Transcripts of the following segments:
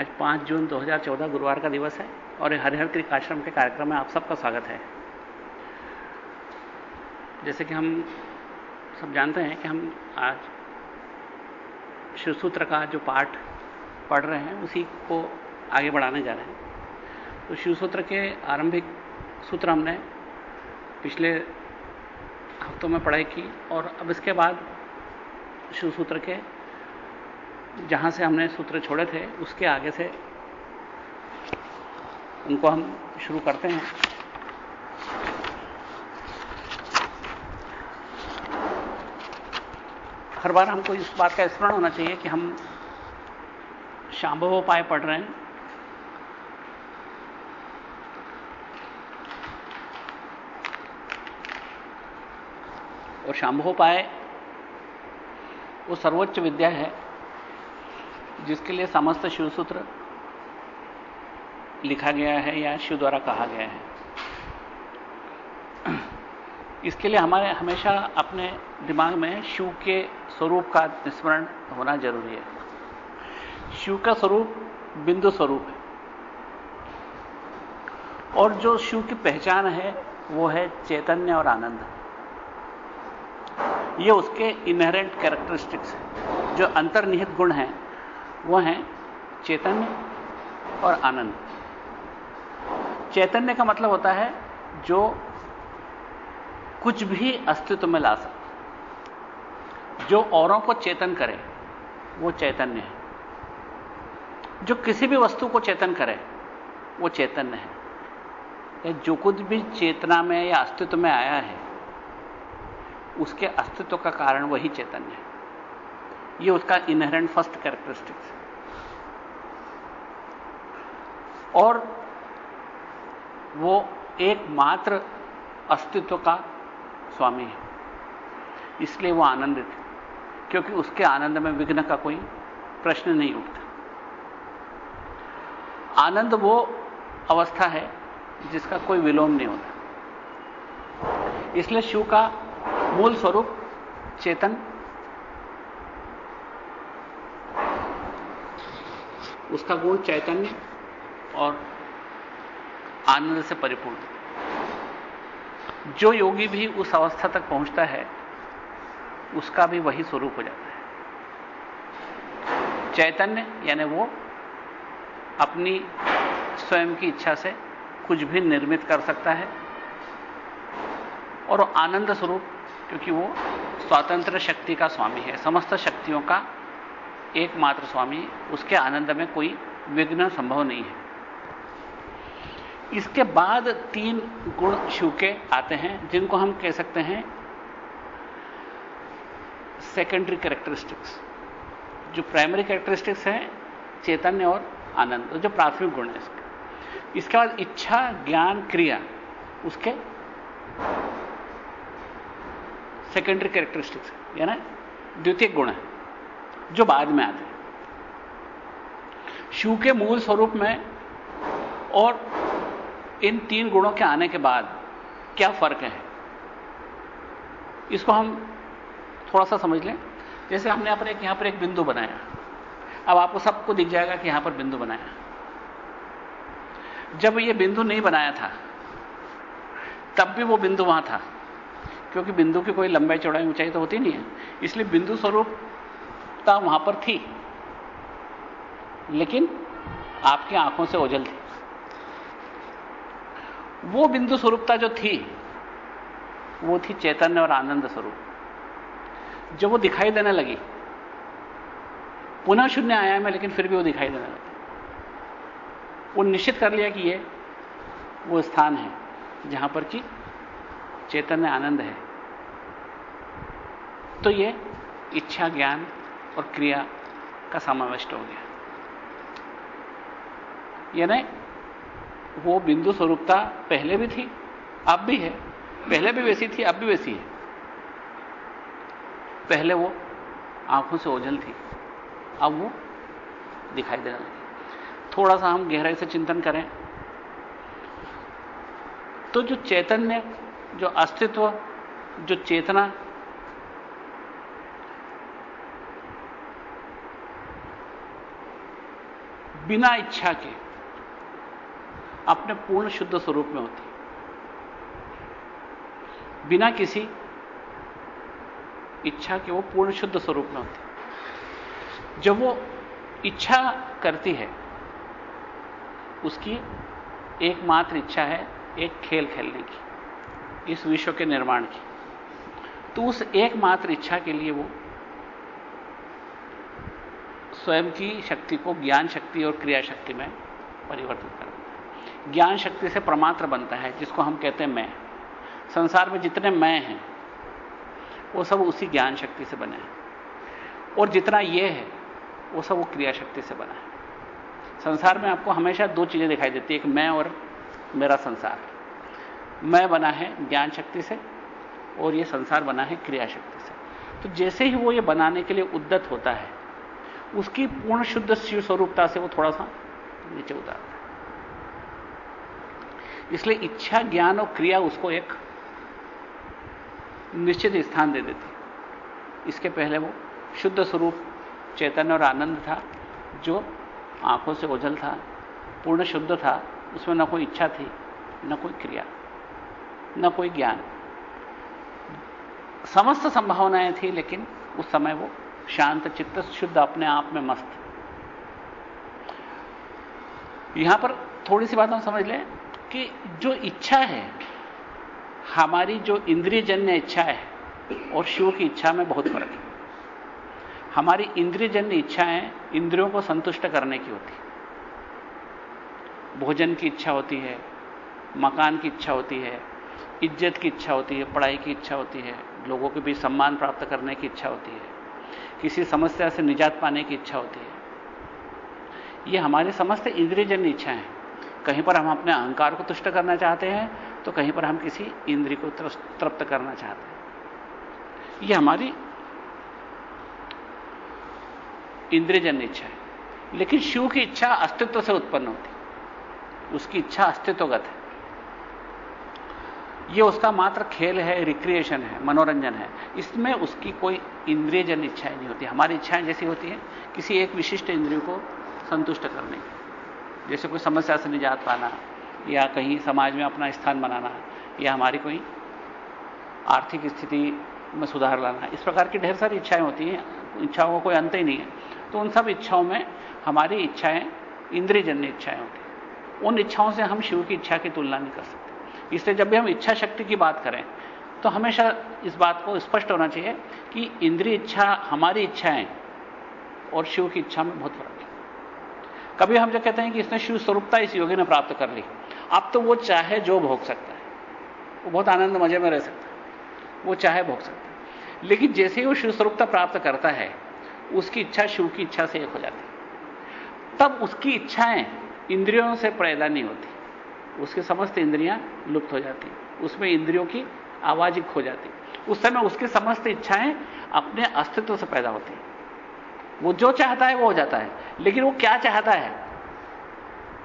आज 5 जून 2014 गुरुवार का दिवस है और हरिहर क्रिक आश्रम के कार्यक्रम में आप सबका स्वागत है। जैसे कि हम सब जानते हैं कि हम आज शिवसूत्र का जो पाठ पढ़ रहे हैं, उसी को आगे बढ़ाने जा रहे हैं। तो शिवसूत्र के आरंभिक सूत्र हमने पिछले हफ्तों में पढ़ाई की और अब इसके बाद शिवसूत्र के जहाँ से हमने सूत्र छोड़े थे, उसके आगे से उनको हम शुरू करते हैं। हर बार हमको इस बात का स्मरण होना चाहिए कि हम शांभव उपाय पढ़ रहे हैं। और शांभोपाय वो सर्वोच्च विद्या है। जिसके लिए समस्त शिव सूत्र लिखा गया है या शिव द्वारा कहा गया है। इसके लिए हमारे हमेशा अपने दिमाग में शिव के स्वरूप का स्मरण होना ज़रूरी है। शिव का स्वरूप बिंदु स्वरूप है। और जो शिव की पहचान है, वो है चैतन्य और आनंद। ये उसके इनहेरेंट कैरेक्टरिस्टिक्स हैं, जो अंतर्निहित गुण हैं। वो हैं चैतन्य और आनंद। चैतन्य का मतलब होता है जो कुछ भी अस्तित्व में ला सकता जो औरों को चेतन करे, वो चैतन्य है। जो किसी भी वस्तु को चेतन करे, वो चैतन्य है। या जो कुछ भी चेतना में या अस्तित्व में आया है, उसके अस्तित्व का कारण वही चैतन्य है। ये उसका इनहेरेंट फ़र्स्ट कैरेक्टरिस्टिक्स है। और वो एकमात्र अस्तित्व का स्वामी है। इसलिए वो आनंदित है, क्योंकि उसके आनंद में विघ्न का कोई प्रश्न नहीं उठता। आनंद वो अवस्था है जिसका कोई विलोम नहीं होता। इसलिए शिव का मूल स्वरूप चेतन उसका गुण चैतन्य और आनंद से परिपूर्ण। जो योगी भी उस अवस्था तक पहुँचता है, उसका भी वही स्वरूप हो जाता है। चैतन्य, यानी वो अपनी स्वयं की इच्छा से कुछ भी निर्मित कर सकता है और आनंद स्वरूप, क्योंकि वो स्वतंत्र शक्ति का स्वामी है, समस्त शक्तियों का एकमात्र स्वामी, उसके आनंद में कोई विघ्न संभव नहीं है। इसके बाद तीन गुण शिव के आते हैं, जिनको हम कह सकते हैं सेकेंडरी कैरेक्टरिस्टिक्स जो प्राइमरी कैरेक्टरिस्टिक्स हैं, चैतन्य और आनंद जो प्राथमिक गुण है इसके। इसके बाद इच्छा, ज्ञान, क्रिया, उसके सेकेंडरी कैरेक्टरिस्टिक्स यानी द्वितीय गुण है। जो बाद में आते हैं। शिव के मूल स्वरूप में और इन तीन गुणों के आने के बाद क्या फ़र्क है? इसको हम थोड़ा सा समझ लें। जैसे हमने अपने यहाँ पर एक बिंदु बनाया। अब आपको सबको दिख जाएगा कि यहाँ पर बिंदु बनाया। जब ये बिंदु नहीं बनाया था, तब भी वो बिंदु वहाँ था, क्योंकि बिंदु की कोई लंबाई चौड़ाई ऊंचाई तो होती नहीं है। इसलिए बिंदु स्वरूपता वहाँ पर थी। लेकिन आपकी आँखों से ओझल थी। वो बिंदु स्वरूपता जो थी, वो थी चैतन्य और आनंद स्वरूप। जब वो दिखाई देने लगी, पुनः शून्य आया मैं, लेकिन फिर भी वो दिखाई देने लगी। वो निश्चित कर लिया कि ये, वो स्थान है, जहाँ पर कि चैतन्य आनंद है। तो ये इच्छा ज्ञान और क्रिया का समाविष्ट हो गया। यानी वो बिंदु स्वरूपता पहले भी थी, अब भी है। पहले भी वैसी थी, अब भी वैसी है। पहले वो आँखों से ओझल थी, अब वो दिखाई देने लगी। थोड़ा सा हम गहराई से चिंतन करें। तो जो चैतन्य, जो अस्तित्व, जो चेतना बिना इच्छा के अपने पूर्ण शुद्ध स्वरूप में होती है। बिना किसी इच्छा के वो पूर्ण शुद्ध स्वरूप में होती है। जब वो इच्छा करती है, उसकी एकमात्र इच्छा है एक खेल खेलने की, इस विश्व के निर्माण की। तो उस एकमात्र इच्छा के लिए वो स्वयं की शक्ति को, ज्ञान शक्ति और क्रिया शक्ति में परिवर्तित करता है ज्ञान शक्ति से प्रमात्र बनता है, जिसको हम कहते हैं मैं। संसार में जितने मैं हैं, वो सब उसी ज्ञान शक्ति से बने हैं। और जितना ये है, वो सब वो क्रिया शक्ति से बना है। संसार में आपको हमेशा दो चीज़ें दिखाई देती है, एक मैं और मेरा संसार। मैं बना है ज्ञान शक्ति से, और ये संसार बना है क्रिया शक्ति से। तो जैसे ही वो ये बनाने के लिए उद्दत होता है उसकी पूर्ण शुद्ध शिव स्वरूपता से वो थोड़ा सा नीचे उतारता है। इसलिए इच्छा, ज्ञान और क्रिया उसको एक निश्चित स्थान दे देती इसके पहले वो शुद्ध स्वरूप चैतन्य और आनंद था, जो आँखों से ओझल था, पूर्ण शुद्ध था, उसमें न कोई इच्छा थी, न कोई क्रिया, न कोई ज्ञान। समस्त संभावनाएँ थी, लेकिन उस समय वो शांत चित्त शुद्ध अपने आप में मस्त। यहाँ पर थोड़ी सी बात हम समझ लें कि जो इच्छा है, हमारी जो इंद्रिय जन्य इच्छा है और शिव की इच्छा में बहुत फ़र्क है। हमारी इंद्रिय जन्य इच्छाएँ इंद्रियों को संतुष्ट करने की होती है। भोजन की इच्छा होती है, मकान की इच्छा होती है, इज़्ज़त की इच्छा होती है, पढ़ाई की इच्छा होती है, लोगों के बीच सम्मान प्राप्त करने की इच्छा होती है। किसी समस्या से निजात पाने की इच्छा होती है। ये हमारी समस्त इंद्रियजन्य इच्छाएँ हैं। कहीं पर हम अपने अहंकार को तुष्ट करना चाहते हैं तो कहीं पर हम किसी इंद्रिय को तृप्त करना चाहते हैं। ये हमारी इंद्रियजन्य इच्छा है। लेकिन शिव की इच्छा अस्तित्व से उत्पन्न होती उसकी इच्छा अस्तित्वगत है। यह उसका मात्र खेल है रिक्रिएशन है, मनोरंजन है। इसमें उसकी कोई इंद्रियजन इच्छाएँ नहीं होती। हमारी इच्छाएँ जैसी होती हैं, किसी एक विशिष्ट इंद्रियों को संतुष्ट करने की। जैसे कोई समस्या से निजात पाना, या कहीं समाज में अपना स्थान बनाना, या हमारी कोई आर्थिक स्थिति में सुधार लाना। इस प्रकार की ढेर सारी इच्छाएँ होती हैं। इच्छाओं का कोई अंत ही नहीं है। तो उन सब इच्छाओं में हमारी इच्छाएँ इंद्रियजन्य इच्छाएँ होती हैं। उन इच्छाओं से हम शिव की इच्छा की तुलना नहीं कर सकते। इसलिए जब भी हम इच्छा शक्ति की बात करें तो हमेशा इस बात को स्पष्ट होना चाहिए कि इंद्रिय इच्छा हमारी इच्छाएँ और शिव की इच्छा में बहुत फ़र्क है। कभी हम जो कहते हैं कि इसने शिव स्वरूपता इस योगी ने प्राप्त कर ली, अब तो वो चाहे जो भोग सकता है, वो बहुत आनंद मज़े में रह सकता है, वो चाहे भोग सकता है। लेकिन जैसे ही वो शिव स्वरूपता प्राप्त करता है, उसकी इच्छा शिव की इच्छा से एक हो जाती है। तब उसकी इच्छाएँ इंद्रियों से पैदा नहीं होती। उसकी समस्त इंद्रियाँ लुप्त हो जाती उसमें इंद्रियों की आवाज़ खो जाती उस समय उसकी समस्त इच्छाएँ अपने अस्तित्व से पैदा होती वो जो चाहता है वो हो जाता है। लेकिन वो क्या चाहता है?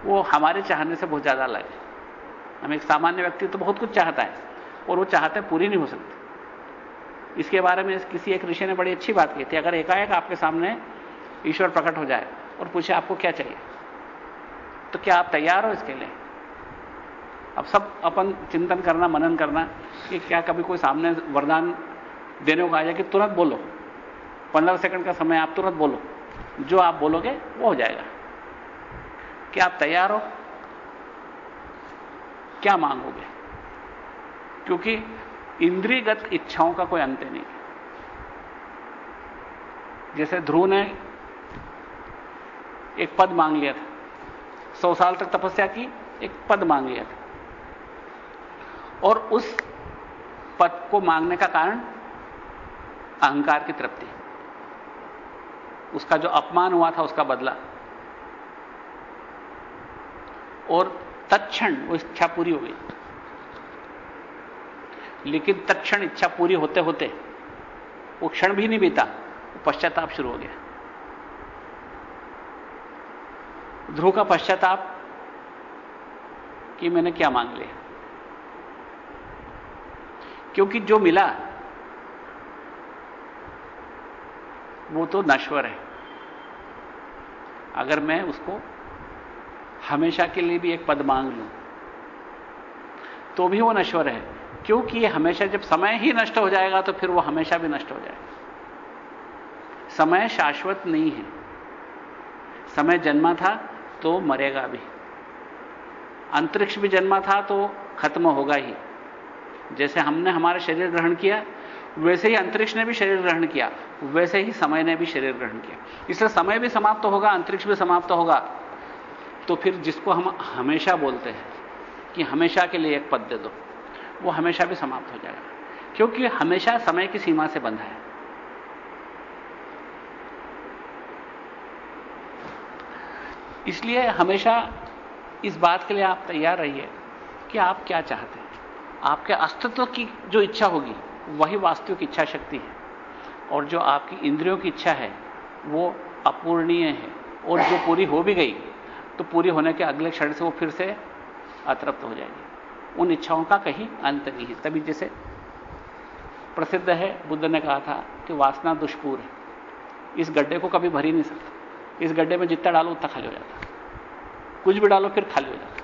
वो हमारे चाहने से बहुत ज़्यादा अलग है। हम एक सामान्य व्यक्ति तो बहुत कुछ चाहता है, और वो चाहते पूरी नहीं हो सकती। इसके बारे में किसी एक ऋषि ने बड़ी अच्छी बात की थी, अगर एकाएक आपके सामने ईश्वर प्रकट हो जाए और पूछे आपको क्या चाहिए तो क्या आप तैयार हो इसके लिए? अब सब अपन चिंतन करना, मनन करना कि क्या कभी कोई सामने वरदान देने को आ जाए कि तुरंत बोलो। पंद्रह सेकंड का समय आप तुरंत बोलो। जो आप बोलोगे, वो हो जाएगा। क्या आप तैयार हो? क्या मांगोगे? क्योंकि इंद्रियगत इच्छाओं का कोई अंत नहीं जैसे ध्रुव ने एक पद मांग लिया था। सौ साल तक तपस्या की, एक पद मांग लिया था। और उस पद को मांगने का कारण अहंकार की तृप्ति। उसका जो अपमान हुआ था, उसका बदला। और तत्क्षण वो इच्छा पूरी हो गई। लेकिन तत्क्षण इच्छा पूरी होते होते वो क्षण भी नहीं बीता पश्चाताप शुरू हो गया। ध्रुव का पश्चाताप कि मैंने क्या मांग लिया? क्योंकि जो मिला, वो तो नश्वर है। अगर मैं उसको हमेशा के लिए भी एक पद मांग लूँ तो भी वो नश्वर है। क्योंकि ये हमेशा जब समय ही नष्ट हो जाएगा तो फिर वो हमेशा भी नष्ट हो जाएगा। समय शाश्वत नहीं है। समय जन्मा था तो मरेगा भी। अंतरिक्ष भी जन्मा था तो खत्म होगा ही। जैसे हमने हमारा शरीर ग्रहण किया, वैसे ही अंतरिक्ष ने भी शरीर ग्रहण किया, वैसे ही समय ने भी शरीर ग्रहण किया। इसलिए समय भी समाप्त तो होगा, अंतरिक्ष भी समाप्त तो होगा। तो फिर जिसको हम हमेशा बोलते हैं कि हमेशा के लिए एक पद दे दो, वो हमेशा भी समाप्त हो जाएगा। क्योंकि हमेशा समय की सीमा से बंधा है। इसलिए हमेशा इस बात के लिए आप तैयार रहिए कि आप क्या चाहते हैं। आपके अस्तित्व की जो इच्छा होगी, वही वास्तविक इच्छा शक्ति है। और जो आपकी इंद्रियों की इच्छा है, वो अपूर्णीय है। और जो पूरी हो भी गई तो पूरी होने के अगले क्षण से वो फिर से अतृप्त हो जाएगी। उन इच्छाओं का कहीं अंत नहीं है। तभी जैसे प्रसिद्ध है, बुद्ध ने कहा था कि वासना दुष्पूर है। इस गड्ढे को कभी भर ही नहीं सकता। इस गड्ढे में जितना डालो, उतना खाली हो जाता कुछ भी डालो, फिर खाली हो जाता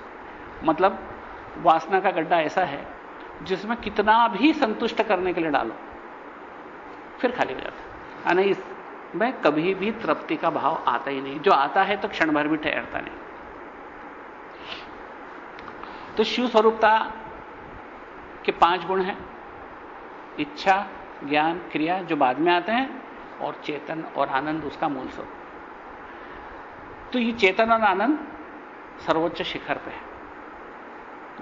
मतलब वासना का गड्ढा ऐसा है जिसमें कितना भी संतुष्ट करने के लिए डालो, फिर खाली हो जाता यानी इसमें कभी भी तृप्ति का भाव आता ही नहीं। जो आता है तो क्षण भर भी ठहरता नहीं। तो शिव स्वरूपता के पाँच गुण हैं। इच्छा, ज्ञान, क्रिया जो बाद में आते हैं, और चेतन और आनंद, उसका मूल स्वरूप। तो ये चेतन और आनंद सर्वोच्च शिखर पे है।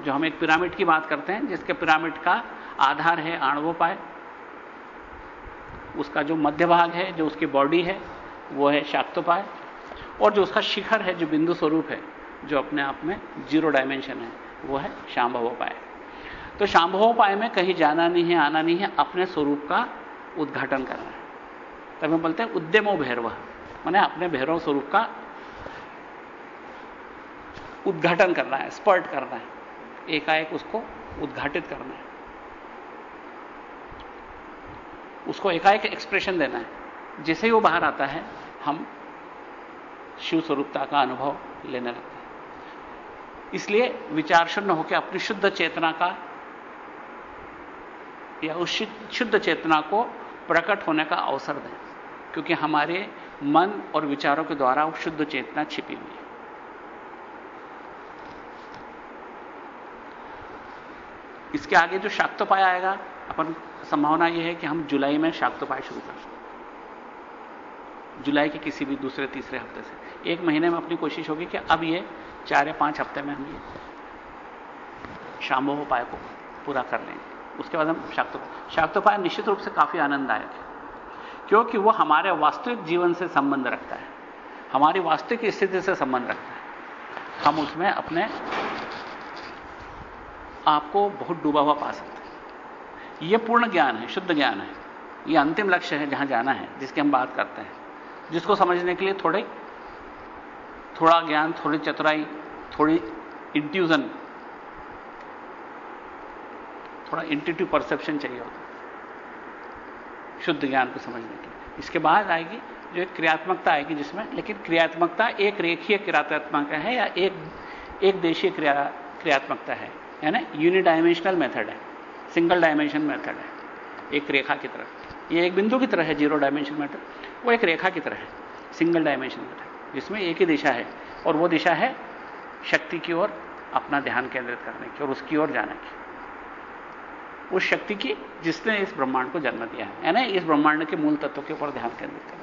जो हम एक पिरामिड की बात करते हैं, जिसके पिरामिड का आधार है आणवोपाय। उसका जो मध्य भाग है, जो उसकी बॉडी है, वो है शाक्तोपाय। और जो उसका शिखर है, जो बिंदु स्वरूप है, जो अपने आप में ज़ीरो डायमेंशन है, वो है शांभवोपाय। तो शांभवोपाय में कहीं जाना नहीं है, आना नहीं है, अपने स्वरूप का उद्घाटन करना है। तब हम बोलते हैं उद्यमो भैरव। मैंने अपने भैरव स्वरूप का उद्घाटन करना है, स्पर्ट करना है। एकाएक उसको उद्घाटित करना है। उसको एकाएक एक्सप्रेशन देना है। जैसे ही वो बाहर आता है, हम शिव स्वरूपता का अनुभव लेने लगते हैं। इसलिए विचार शून्य होकर अपनी शुद्ध चेतना का या उस शुद्ध चेतना को प्रकट होने का अवसर दें, क्योंकि हमारे मन और विचारों के द्वारा वो शुद्ध चेतना छिपी हुई है। इसके आगे जो शाक्तोपाय आएगा, अपन संभावना यह है कि हम जुलाई में शाक्तोपाय शुरू कर सकते जुलाई के किसी भी दूसरे, तीसरे हफ़्ते से। एक महीने में अपनी कोशिश होगी कि अब ये चार या पाँच हफ़्ते में हम ये शाम्भोपाय को पूरा कर लेंगे। उसके बाद हम शाक्तोपाय शाक्तोपाय निश्चित रूप से काफ़ी आनंददायक है। क्योंकि वो हमारे वास्तविक जीवन से संबंध रखता है। हमारी वास्तविक स्थिति से संबंध रखता है। हम उसमें अपने आपको बहुत डूबा हुआ पा सकते हैं। यह पूर्ण ज्ञान है, शुद्ध ज्ञान है। यह अंतिम लक्ष्य है जहाँ जाना है, जिसकी हम बात करते हैं। जिसको समझने के लिए थोड़े, थोड़ा ज्ञान, थोड़ी चतुराई, थोड़ी इंट्यूजन थोड़ा इंटिटिव परसेप्शन चाहिए होता शुद्ध ज्ञान को समझने के लिए। इसके बाद आएगी जो एक क्रियात्मकता आएगी जिसमें, लेकिन क्रियात्मकता एक रेखीय क्रियात्मकता है या एक एक देशीय क्रिया, क्रियात्मकता है। यानी यूनिडायमेंशनल मेथड है. सिंगल डायमेंशन मेथड है. एक रेखा की तरह. ये एक बिंदु की तरह है ज़ीरो डायमेंशन मेथड वो एक रेखा की तरह है. सिंगल डायमेंशन मेथड जिसमें एक ही दिशा है और वो दिशा है शक्ति की ओर अपना ध्यान केंद्रित करने की और उसकी ओर जाने की. उस शक्ति की जिसने इस ब्रह्मांड को जन्म दिया है. यानी इस ब्रह्मांड के मूल तत्वों के ऊपर ध्यान केंद्रित करना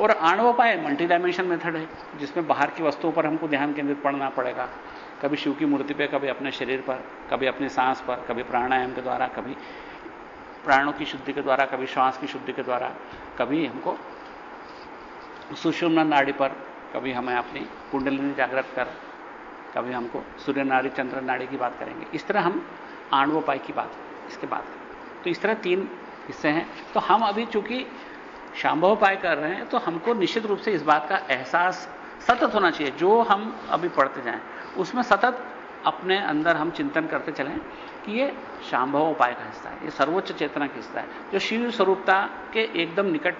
और आणवोपाय मल्टी डायमेंशन मेथड है, जिसमें बाहर की वस्तुओं पर हमको ध्यान केंद्रित पड़ना पड़ेगा। कभी शिव की मूर्ति पे, कभी अपने शरीर पर, कभी अपने सांस पर, कभी प्राणायाम के द्वारा, कभी प्राणों की शुद्धि के द्वारा, कभी श्वास की शुद्धि के द्वारा, कभी हमको सुषुम्न नाड़ी पर, कभी हमें अपनी कुंडलिनी जागृत कर, कभी हमको सूर्य नाड़ी, चंद्र नाड़ी की बात करेंगे। इस तरह हम आणवोपाय की बात, इसके बाद। तो इस तरह तीन हिस्से हैं। तो हम अभी चूँकि शांभवोपाय कर रहे हैं तो हमको निश्चित रूप से इस बात का एहसास सतत होना चाहिए, जो हम अभी पढ़ते जाएँ। उसमें सतत अपने अंदर हम चिंतन करते चलें कि ये शांभव उपाय का हिस्सा है, ये सर्वोच्च चेतना का हिस्सा है, जो शिव स्वरूपता के एकदम निकट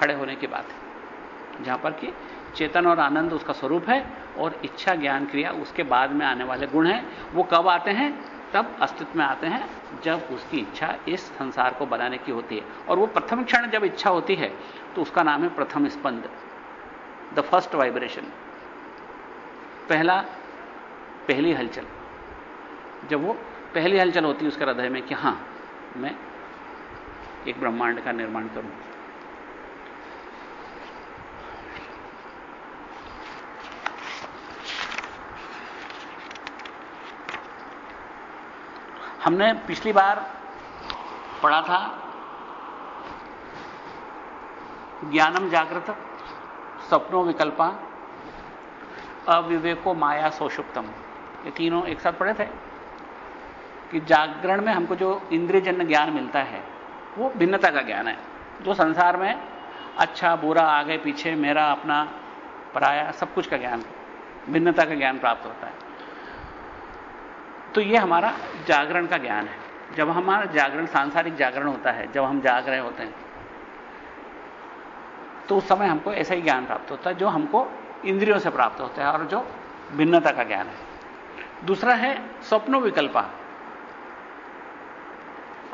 खड़े होने की बात है। जहाँ पर कि चेतन और आनंद उसका स्वरूप है और इच्छा, ज्ञान, क्रिया उसके बाद में आने वाले गुण हैं, वो कब आते हैं? तब अस्तित्व में आते हैं जब उसकी इच्छा इस संसार को बनाने की होती है। और वो प्रथम क्षण जब इच्छा होती है तो उसका नाम है प्रथम स्पंद। द फ़र्स्ट वाइब्रेशन पहला, पहली हलचल। जब वो पहली हलचल होती है, उसके हृदय में कि हाँ, मैं एक ब्रह्मांड का निर्माण करूँ। हमने पिछली बार पढ़ा था ज्ञानम जागृत सपनों विकल्पा अविवेको माया सोषुप्तम। ये तीनों एक साथ पढ़े थे कि जागरण में हमको जो इंद्रियजन्य ज्ञान मिलता है, वो भिन्नता का ज्ञान है। जो संसार में अच्छा बुरा, आगे, पीछे, मेरा, अपना, पराया, सब कुछ का ज्ञान, भिन्नता का ज्ञान प्राप्त होता है। तो ये हमारा जागरण का ज्ञान है। जब हमारा जागरण, सांसारिक जागरण होता है, जब हम जाग रहे होते हैं तो उस समय हमको ऐसा ही ज्ञान प्राप्त होता है, जो हमको इंद्रियों से प्राप्त होता है और जो भिन्नता का ज्ञान है। दूसरा है स्वप्नो विकल्पा।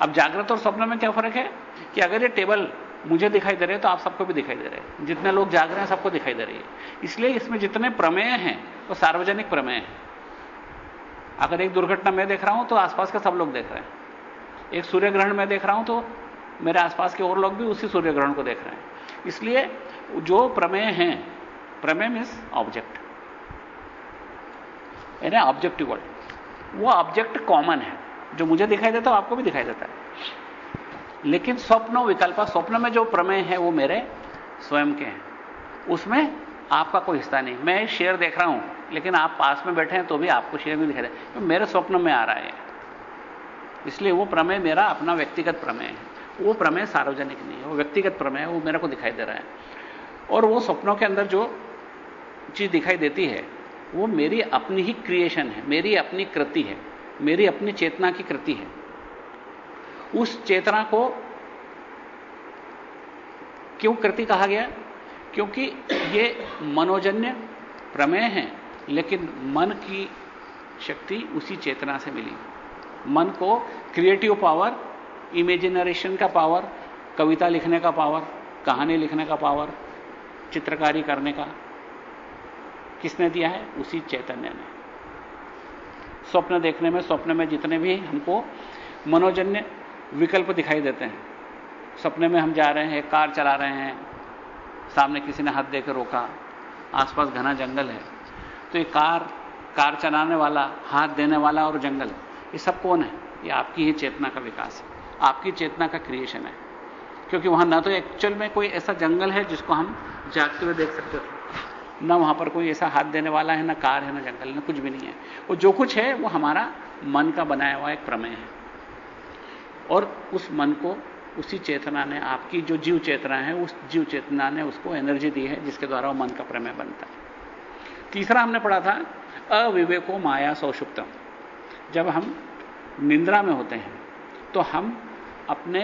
अब जागृत और स्वप्न में क्या फ़र्क है कि अगर ये टेबल मुझे दिखाई दे रहे तो आप सबको भी दिखाई दे रहे हैं। जितने लोग जाग रहे हैं, सबको दिखाई दे रही है। इसलिए इसमें जितने प्रमेय हैं, वो तो सार्वजनिक प्रमेय हैं। अगर एक दुर्घटना मैं देख रहा हूँ तो आसपास के सब लोग देख रहे हैं। एक सूर्य ग्रहण मैं देख रहा हूँ तो मेरे आसपास के और लोग भी उसी सूर्य ग्रहण को देख रहे हैं। इसलिए जो प्रमेय हैं, प्रमेय मीन्स ऑब्जेक्ट यानी ऑब्जेक्टिव वर्ल्ड वो ऑब्जेक्ट कॉमन है। जो मुझे दिखाई देता है आपको भी दिखाई देता है। लेकिन स्वप्नो विकल्प, स्वप्न में जो प्रमेय है, वो मेरे स्वयं के हैं। उसमें आपका कोई हिस्सा नहीं। मैं शेयर देख रहा हूँ। लेकिन आप पास में बैठे हैं तो भी आपको शेयर नहीं दिखाई दे तो मेरे स्वप्न में आ रहा है। इसलिए वो प्रमेय मेरा अपना व्यक्तिगत प्रमेय है। वो प्रमेय सार्वजनिक नहीं है। वो व्यक्तिगत प्रमेय है, वो मेरे को दिखाई दे रहा है। और वो स्वप्नों के अंदर जो चीज़ दिखाई देती है, वो मेरी अपनी ही क्रिएशन है, मेरी अपनी कृति है, मेरी अपनी चेतना की कृति है। उस चेतना को क्यों कृति कहा गया? क्योंकि ये मनोजन्य प्रमेय है। लेकिन मन की शक्ति उसी चेतना से मिली। मन को क्रिएटिव पावर इमेजिनरेशन का पावर कविता लिखने का पावर कहानी लिखने का पावर चित्रकारी करने का। किसने दिया है? उसी चैतन्य ने। स्वप्न देखने में, स्वप्न में जितने भी हमको मनोजन्य विकल्प दिखाई देते हैं, सपने में हम जा रहे हैं, कार चला रहे हैं, सामने किसी ने हाथ देकर रोका, आसपास घना जंगल है तो ये कार कार चलाने वाला, हाथ देने वाला और जंगल ये सब कौन है? ये आपकी ही चेतना का विकास है। आपकी चेतना का क्रिएशन है। क्योंकि वहाँ ना तो एक्चुअल में कोई ऐसा जंगल है जिसको हम जागते हुए देख सकते थे ना वहाँ पर कोई ऐसा हाथ देने वाला है, ना कार है, ना जंगल, ना कुछ भी नहीं है। वो जो कुछ है, वो हमारा मन का बनाया हुआ एक प्रमेय है। और उस मन को, उसी चेतना ने, आपकी जो जीव चेतना है, उस जीव चेतना ने उसको एनर्जी दी है, जिसके द्वारा वो मन का प्रमेय बनता है। तीसरा हमने पढ़ा था, अविवेको माया सौषुप्तम। जब हम निंद्रा में होते हैं तो हम अपने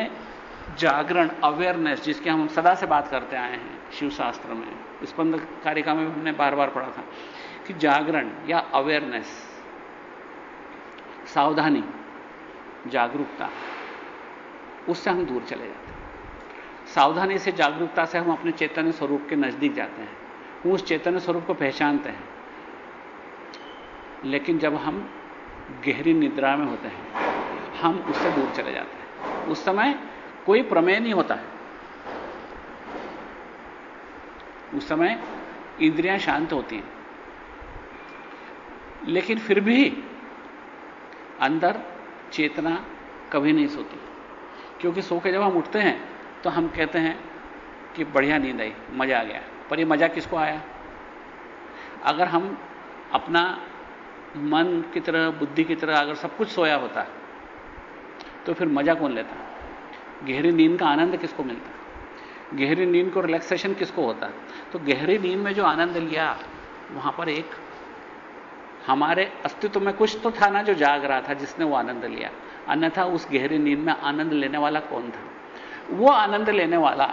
जागरण अवेयरनेस जिसके हम सदा से बात करते आए हैं शिव शास्त्र में स्पंद कारिका में हमने बार बार पढ़ा था, कि जागरण या अवेयरनेस सावधानी, जागरूकता, उससे हम दूर चले जाते हैं। सावधानी से जागरूकता से हम अपने चैतन्य स्वरूप के नज़दीक जाते हैं। उस चैतन्य स्वरूप को पहचानते हैं। लेकिन जब हम गहरी निद्रा में होते हैं, हम उससे दूर चले जाते हैं। उस समय कोई प्रमेय नहीं होता है। उस समय इंद्रियाँ शांत होती हैं। लेकिन फिर भी अंदर चेतना कभी नहीं सोती। क्योंकि सो के जब हम उठते हैं तो हम कहते हैं कि बढ़िया नींद आई, मज़ा आ गया। पर ये मज़ा किसको आया? अगर हम अपना मन की तरह, बुद्धि की तरह अगर सब कुछ सोया होता तो फिर मज़ा कौन लेता? गहरी नींद का आनंद किसको मिलता? गहरी नींद को रिलैक्सेशन किसको होता? तो गहरी नींद में जो आनंद लिया, वहाँ पर एक हमारे अस्तित्व में कुछ तो था ना जो जाग रहा था, जिसने वो आनंद लिया। अन्यथा उस गहरी नींद में आनंद लेने वाला कौन था? वो आनंद लेने वाला,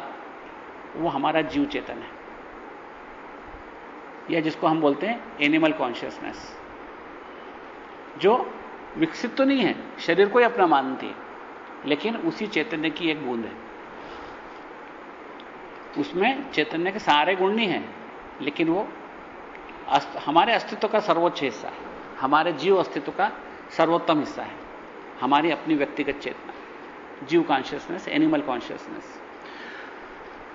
वो हमारा जीव चेतन है। या जिसको हम बोलते हैं एनिमल कॉन्शियसनेस जो विकसित तो नहीं है शरीर को ही अपना मानती है लेकिन उसी चैतन्य की एक बूंद है। उसमें चैतन्य के सारे गुण नहीं है लेकिन वो अस्त, हमारे अस्तित्व का सर्वोच्च हिस्सा है हमारे जीव अस्तित्व का सर्वोत्तम हिस्सा है हमारी अपनी व्यक्तिगत चेतना जीव कॉन्शियसनेस एनिमल कॉन्शियसनेस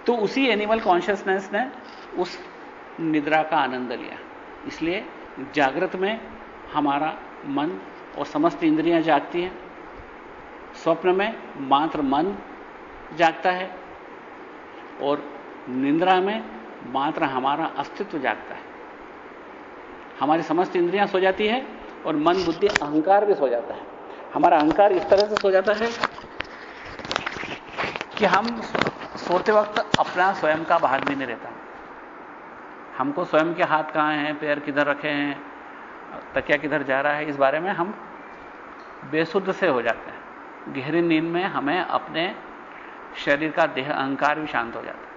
तो उसी एनिमल कॉन्शियसनेस ने उस निद्रा का आनंद लिया। इसलिए जागृत में हमारा मन और समस्त इंद्रियाँ जागती हैं। स्वप्न में मात्र मन जागता है और निंद्रा में मात्र हमारा अस्तित्व जागता है। हमारी समस्त इंद्रियाँ सो जाती है और मन, बुद्धि, अहंकार भी सो जाता है। हमारा अहंकार इस तरह से सो जाता है कि हम सोते वक्त अपना स्वयं का भान भी नहीं रहता। हमको स्वयं के हाथ कहाँ हैं, पैर किधर रखे हैं, तकिया किधर जा रहा है, इस बारे में हम बेसुद्ध से हो जाते हैं। गहरी नींद में हमें अपने शरीर का देह अहंकार भी शांत हो जाता है।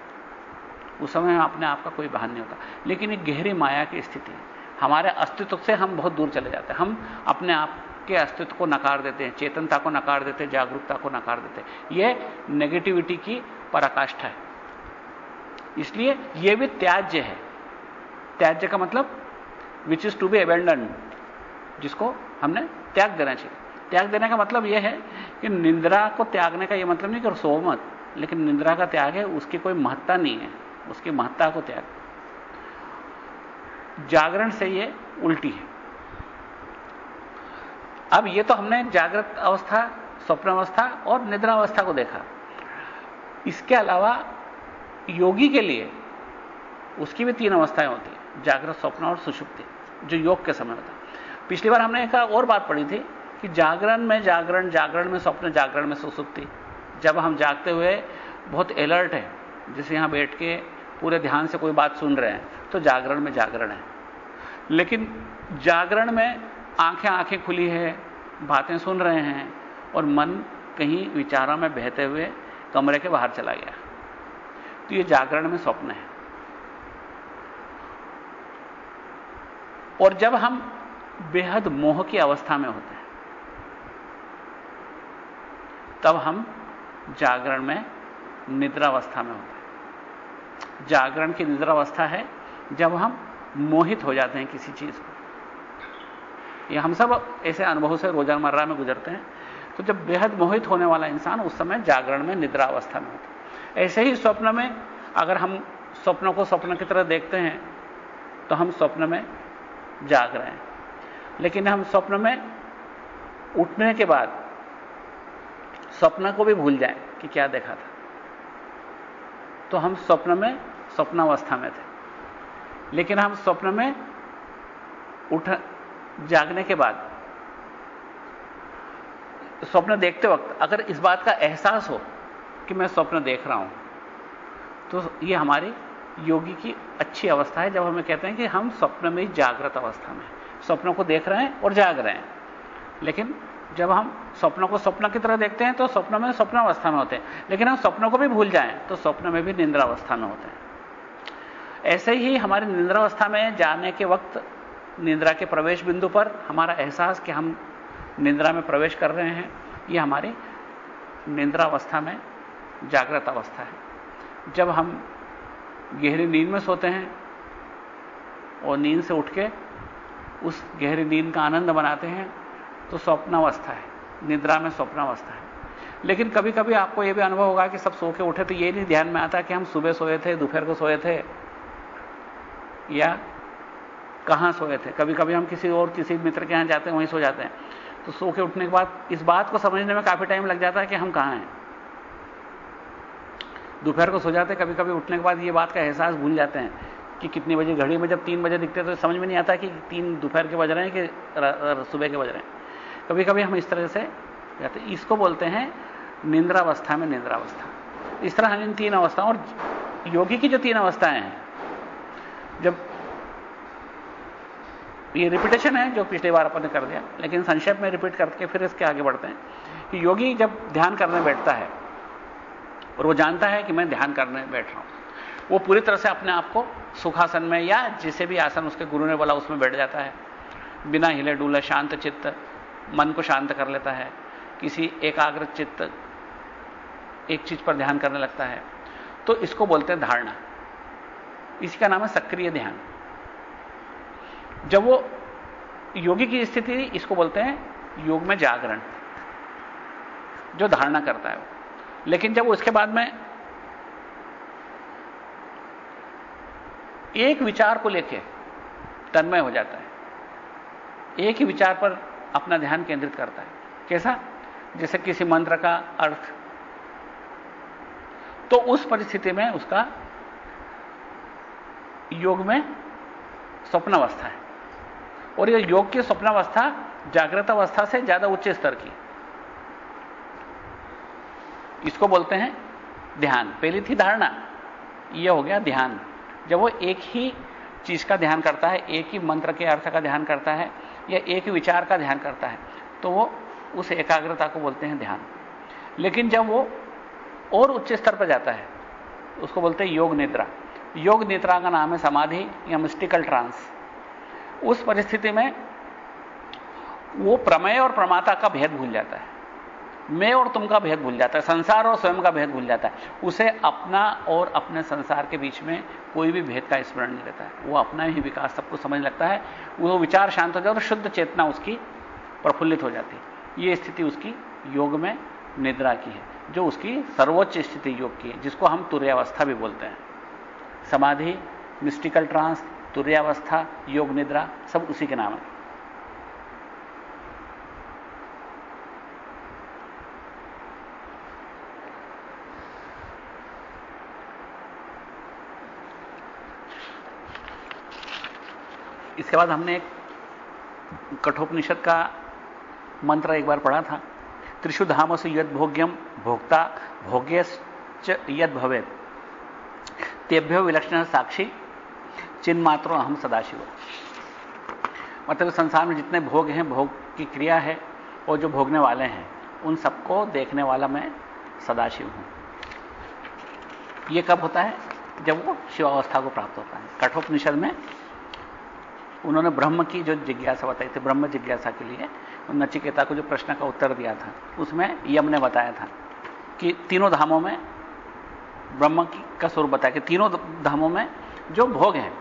उस समय हम अपने आप का कोई भान नहीं होता। लेकिन एक गहरी माया की स्थिति है। हमारे अस्तित्व से हम बहुत दूर चले जाते हैं। हम अपने आप के अस्तित्व को नकार देते हैं, चेतनता को नकार देते हैं, जागरूकता को नकार देते हैं। यह नेगेटिविटी की पराकाष्ठा है। इसलिए यह भी त्याज्य है। त्याज्य का मतलब which is to be abandon जिसको हमने त्याग देना चाहिए। त्याग देने का मतलब यह है कि निंद्रा को त्यागने का यह मतलब नहीं कि सो मत, लेकिन निंद्रा का त्याग है, उसकी कोई महत्ता नहीं है, उसकी महत्ता को त्याग। जागरण से यह उल्टी है। अब यह तो हमने जागृत अवस्था, स्वप्न अवस्था और निद्रा अवस्था को देखा। इसके अलावा योगी के लिए उसकी भी तीन अवस्थाएँ होती हैं। जागृत स्वप्न और सुषुप्ति, जो योग के समय होता है। पिछली बार हमने एक और बात पढ़ी थी कि जागरण में जागरण जागरण में स्वप्न, जागरण में सुसुप्ति जब हम जागते हुए बहुत अलर्ट है, जैसे यहाँ बैठ के पूरे ध्यान से कोई बात सुन रहे हैं तो जागरण में जागरण है। लेकिन जागरण में आँखें आँखें खुली है, बातें सुन रहे हैं और मन कहीं विचारों में बहते हुए कमरे के बाहर चला गया। तो ये जागरण में स्वप्न है। और जब हम बेहद मोह की अवस्था में होते हैं, तब हम जागरण में निद्रावस्था में होते हैं। जागरण की निद्रावस्था है जब हम मोहित हो जाते हैं किसी चीज़ को। ये हम सब ऐसे अनुभव से रोज़मर्रा में गुजरते हैं। तो जब बेहद मोहित होने वाला इंसान उस समय जागरण में निद्रा अवस्था में होता ऐसे ही स्वप्न में अगर हम स्वप्नों को स्वप्न की तरह देखते हैं तो हम स्वप्न में जाग रहे हैं। लेकिन हम स्वप्न में उठने के बाद स्वप्न को भी भूल जाएँ कि क्या देखा था। तो हम स्वप्न में स्वप्नावस्था में थे। लेकिन हम स्वप्न में उठ, जागने के बाद स्वप्न देखते वक्त अगर इस बात का एहसास हो कि मैं स्वप्न देख रहा हूँ तो यह हमारी योगी की अच्छी अवस्था है, जब हमें कहते हैं कि हम स्वप्न में ही जागृत अवस्था में स्वप्नों को देख रहे हैं और जाग रहे हैं। लेकिन जब हम स्वप्नों को स्वप्न की तरह देखते हैं तो स्वप्न में स्वप्न अवस्था में होते हैं। लेकिन हम स्वप्नों को भी भूल जाएँ तो स्वप्न में भी निंद्रावस्था में होते हैं। ऐसे ही हमारी निंद्रावस्था में जाने के वक्त निंद्रा के प्रवेश बिंदु पर हमारा एहसास कि हम निंद्रा में प्रवेश कर रहे हैं यह हमारी निंद्रावस्था में जागृत अवस्था है। जब हम गहरी नींद में सोते हैं और नींद से उठ के उस गहरी नींद का आनंद बनाते हैं तो स्वप्नावस्था है, निद्रा में स्वप्नावस्था है। लेकिन कभी कभी आपको यह भी अनुभव होगा कि सब सो के उठे तो ये नहीं ध्यान में आता कि हम सुबह सोए थे, दोपहर को सोए थे, या कहाँ सोए थे। कभी कभी हम किसी और, किसी मित्र के यहाँ जाते हैं, वहीं सो जाते हैं। तो सो के उठने के बाद इस बात को समझने में काफ़ी टाइम लग जाता है कि हम कहाँ हैं। दोपहर को सो जाते कभी कभी उठने के बाद ये बात का एहसास भूल जाते हैं कि कितने बजे घड़ी में जब तीन बजे दिखते हैं तो समझ में नहीं आता कि तीन दोपहर के बज रहे हैं कि सुबह के बज रहे हैं। कभी कभी हम इस तरह से जाते इसको बोलते हैं निंद्रावस्था में निंद्रावस्था। इस तरह हम इन तीन अवस्थाओं और योगी की जो तीन अवस्थाएँ हैं, जब ये रिपीटेशन है, जो पिछली बार अपन ने कर दिया, लेकिन संक्षेप में रिपीट करके फिर इसके आगे बढ़ते हैं कि योगी जब ध्यान करने बैठता है और वो जानता है कि मैं ध्यान करने बैठ रहा हूँ। वो पूरी तरह से अपने आप को सुखासन में या जिसे भी आसन उसके गुरु ने बोला उसमें बैठ जाता है। बिना हिले डुले शांत चित्त, मन को शांत कर लेता है। किसी एकाग्र चित्त एक चीज़ पर ध्यान करने लगता है। तो इसको बोलते हैं धारणा। इसी का नाम है सक्रिय ध्यान। जब वो योगी की स्थिति, इसको बोलते हैं योग में जागरण। जो धारणा करता है वो। लेकिन जब उसके बाद में एक विचार को लेके तन्मय हो जाता है। एक ही विचार पर अपना ध्यान केंद्रित करता है। कैसा? जैसे किसी मंत्र का अर्थ। तो उस परिस्थिति में उसका योग में स्वप्नावस्था है। और यह योग की स्वप्नावस्था जागृत अवस्था से ज़्यादा उच्च स्तर की। इसको बोलते हैं ध्यान। पहली थी धारणा। यह हो गया ध्यान। जब वो एक ही चीज़ का ध्यान करता है, एक ही मंत्र के अर्थ का ध्यान करता है या एक ही विचार का ध्यान करता है तो वो उस एकाग्रता को बोलते हैं ध्यान। लेकिन जब वो और उच्च स्तर पर जाता है, उसको बोलते हैं योग निद्रा। योग निद्रा का नाम है समाधि या मिस्टिकल ट्रांस उस परिस्थिति में वो प्रमेय और प्रमाता का भेद भूल जाता है। मैं और तुम का भेद भूल जाता है, संसार और स्वयं का भेद भूल जाता है। उसे अपना और अपने संसार के बीच में कोई भी भेद का स्मरण नहीं रहता है। वो अपना ही विकास सबको समझ लगता है। वो विचार शांत हो जाता और शुद्ध चेतना उसकी प्रफुल्लित हो जाती है। ये स्थिति उसकी योग में निद्रा की है, जो उसकी सर्वोच्च स्थिति योग की है, जिसको हम तुर्यावस्था भी बोलते हैं। समाधि मिस्टिकल ट्रांस तुर्यावस्था, योग निद्रा, सब उसी के नाम है। इसके बाद हमने कठोपनिषद का मंत्र एक बार पढ़ा था। त्रिशु धाम से यद भोग्यम भोक्ता भोग्य यद भवे तेभ्यो विलक्षण साक्षी चिन्ह मात्रो हम सदाशिव। मतलब संसार में जितने भोग हैं, भोग की क्रिया है, और जो भोगने वाले हैं, उन सबको देखने वाला मैं सदाशिव हूँ। यह कब होता है? जब वो शिवावस्था को प्राप्त होता है। कठोपनिषद में उन्होंने ब्रह्म की जो जिज्ञासा बताई थी, ब्रह्म जिज्ञासा के लिए नचिकेता को जो प्रश्न का उत्तर दिया था, उसमें यम ने बताया था कि तीनों धामों में ब्रह्म की का स्वरूप बताया कि तीनों धामों में जो भोग है,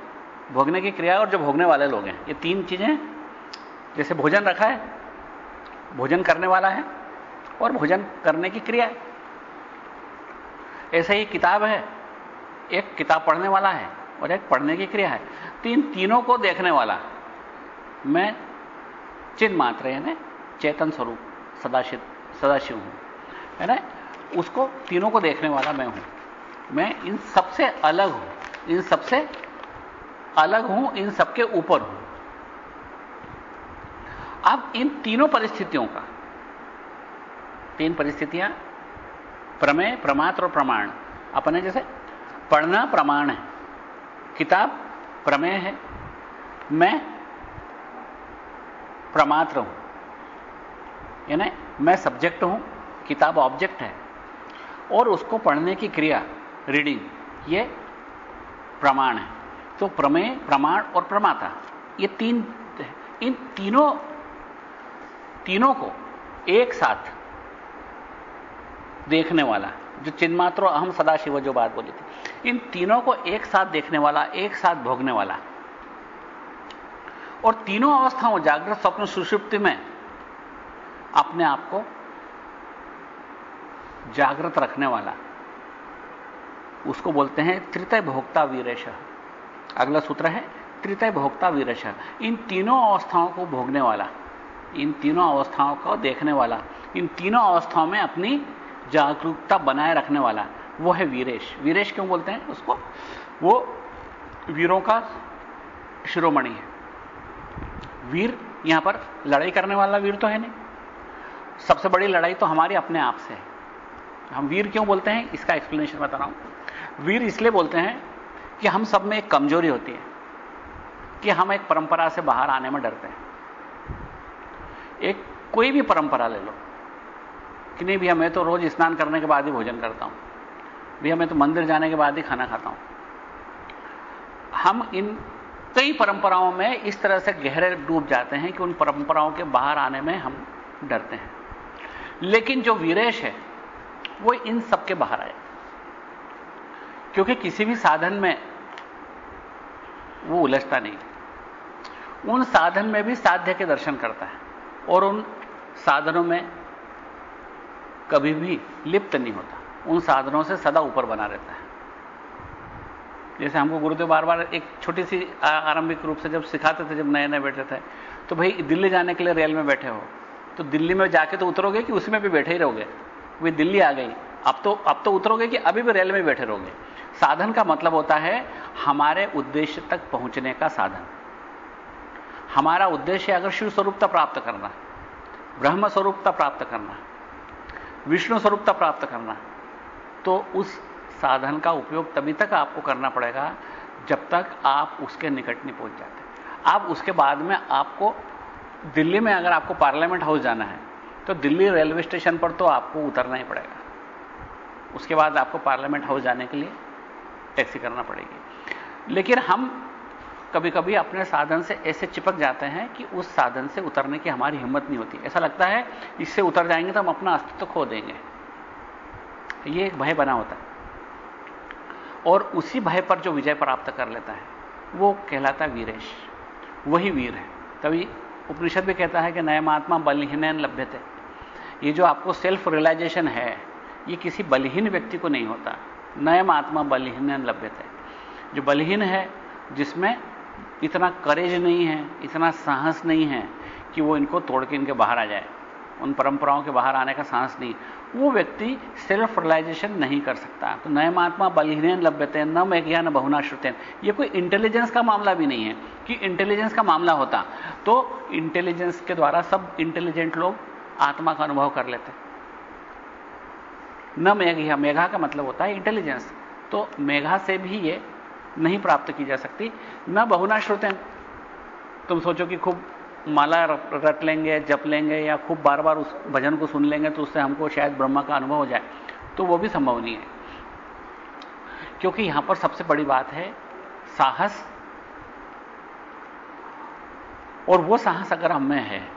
भोगने की क्रिया और जो भोगने वाले लोग हैं, ये तीन चीज़ें, जैसे भोजन रखा है, भोजन करने वाला है और भोजन करने की क्रिया है। ऐसे ही किताब है, एक किताब पढ़ने वाला है और एक पढ़ने की क्रिया है। तीन तीनों को देखने वाला मैं चिन्ह मात्र यानी चेतन स्वरूप, सदाशिव सदाशिव हूँ है ना उसको तीनों को देखने वाला मैं हूँ। मैं इन सबसे अलग हूँ, इन सबसे अलग हूँ, इन सबके ऊपर हूँ। अब इन तीनों परिस्थितियों का, तीन परिस्थितियाँ, प्रमेय, प्रमात्र और प्रमाण, अपने जैसे पढ़ना प्रमाण है, किताब प्रमेय है। मैं प्रमात्र हूँ। यानी मैं सब्जेक्ट हूँ, किताब ऑब्जेक्ट है। और उसको पढ़ने की क्रिया रीडिंग ये प्रमाण है। तो प्रमेय, प्रमाण और प्रमाता, ये तीन, इन तीनों तीनों को एक साथ देखने वाला जो चिन्मात्र अहम सदाशिव जो बात बोली थी। इन तीनों को एक साथ देखने वाला, एक साथ भोगने वाला। और तीनों अवस्थाओं जागृत स्वप्न सुषुप्ति में अपने आप को जागृत रखने वाला। उसको बोलते हैं तृतय भोक्ता वीरेश। अगला सूत्र है तृतय भोक्ता वीरेश। इन तीनों अवस्थाओं को भोगने वाला, इन तीनों अवस्थाओं को देखने वाला, इन तीनों अवस्थाओं में अपनी जागरूकता बनाए रखने वाला वो है वीरेश। वीरेश क्यों बोलते हैं उसको? वो वीरों का शिरोमणि है। वीर, यहाँ पर लड़ाई करने वाला वीर तो है नहीं। सबसे बड़ी लड़ाई तो हमारी अपने आप से है। हम वीर क्यों बोलते हैं? इसका एक्सप्लेनेशन बता रहा हूँ। वीर इसलिए बोलते हैं कि हम सब में एक कमज़ोरी होती है, कि हम एक परंपरा से बाहर आने में डरते हैं। एक कोई भी परंपरा ले लो। कि नहीं भैया, मैं तो रोज स्नान करने के बाद ही भोजन करता हूँ। भैया, मैं तो मंदिर जाने के बाद ही खाना खाता हूँ। हम इन कई परंपराओं में इस तरह से गहरे डूब जाते हैं कि उन परंपराओं के बाहर आने में हम डरते हैं। लेकिन जो वीरेश है, वो इन सबके बाहर आए। क्योंकि किसी भी साधन में वो उलझता नहीं। उन साधन में भी साध्य के दर्शन करता है और उन साधनों में कभी भी लिप्त नहीं होता। उन साधनों से सदा ऊपर बना रहता है। जैसे हमको गुरुदेव बार बार एक छोटी सी आरंभिक रूप से जब सिखाते थे, जब नए नए बैठे थे तो भाई, दिल्ली जाने के लिए रेल में बैठे हो तो दिल्ली में जाके तो उतरोगे कि उसमें भी बैठे ही रहोगे? वे दिल्ली आ गई। अब तो अब तो उतरोगे कि अभी भी रेल में बैठे रहोगे। साधन का मतलब होता है हमारे उद्देश्य तक पहुँचने का साधन। हमारा उद्देश्य अगर शिव स्वरूपता प्राप्त करना, ब्रह्म स्वरूपता प्राप्त करना विष्णु स्वरूपता प्राप्त करना। तो उस साधन का उपयोग तभी तक आपको करना पड़ेगा जब तक आप उसके निकट नहीं पहुँच जाते। आप उसके बाद में आपको दिल्ली में अगर आपको पार्लियामेंट हाउस जाना है तो दिल्ली रेलवे स्टेशन पर तो आपको उतरना ही पड़ेगा। उसके बाद आपको पार्लियामेंट हाउस जाने के लिए टैक्सी करना पड़ेगी। लेकिन हम कभी कभी अपने साधन से ऐसे चिपक जाते हैं कि उस साधन से उतरने की हमारी हिम्मत नहीं होती। ऐसा लगता है, इससे उतर जाएँगे तो हम अपना अस्तित्व खो देंगे। ये एक भय बना होता है। और उसी भय पर जो विजय प्राप्त कर लेता है, वो कहलाता है वीरेश। वही वीर है। तभी उपनिषद भी कहता है कि नयमात्मा बलहीन लभ्यते। ये जो आपको सेल्फ रियलाइजेशन है, ये किसी बलहीन व्यक्ति को नहीं होता। नयम आत्मा बलहीन लभ्यते। जो बलहीन है, जिसमें इतना करेज नहीं है, इतना साहस नहीं है कि वो इनको तोड़ के इनके बाहर आ जाए। उन परंपराओं के बाहर आने का साहस नहीं। वो व्यक्ति सेल्फ रियलाइजेशन नहीं कर सकता। तो नयमात्मा बलहीन लभ्यते न मेघया न बहुना श्रुतेन। ये कोई इंटेलिजेंस का मामला भी नहीं है कि इंटेलिजेंस का मामला होता। तो इंटेलिजेंस के द्वारा सब इंटेलिजेंट लोग आत्मा का अनुभव कर लेते। न मेघ मेघा का मतलब होता है इंटेलिजेंस तो मेघा से भी ये नहीं प्राप्त की जा सकती। न बहुना श्रुतेन तुम सोचो कि खूब माला रट लेंगे, जप लेंगे, या खूब बार बार उस भजन को सुन लेंगे तो उससे हमको शायद ब्रह्मा का अनुभव हो जाए। तो वो भी संभव नहीं है। क्योंकि यहाँ पर सबसे बड़ी बात है, साहस। और वो साहस अगर हम है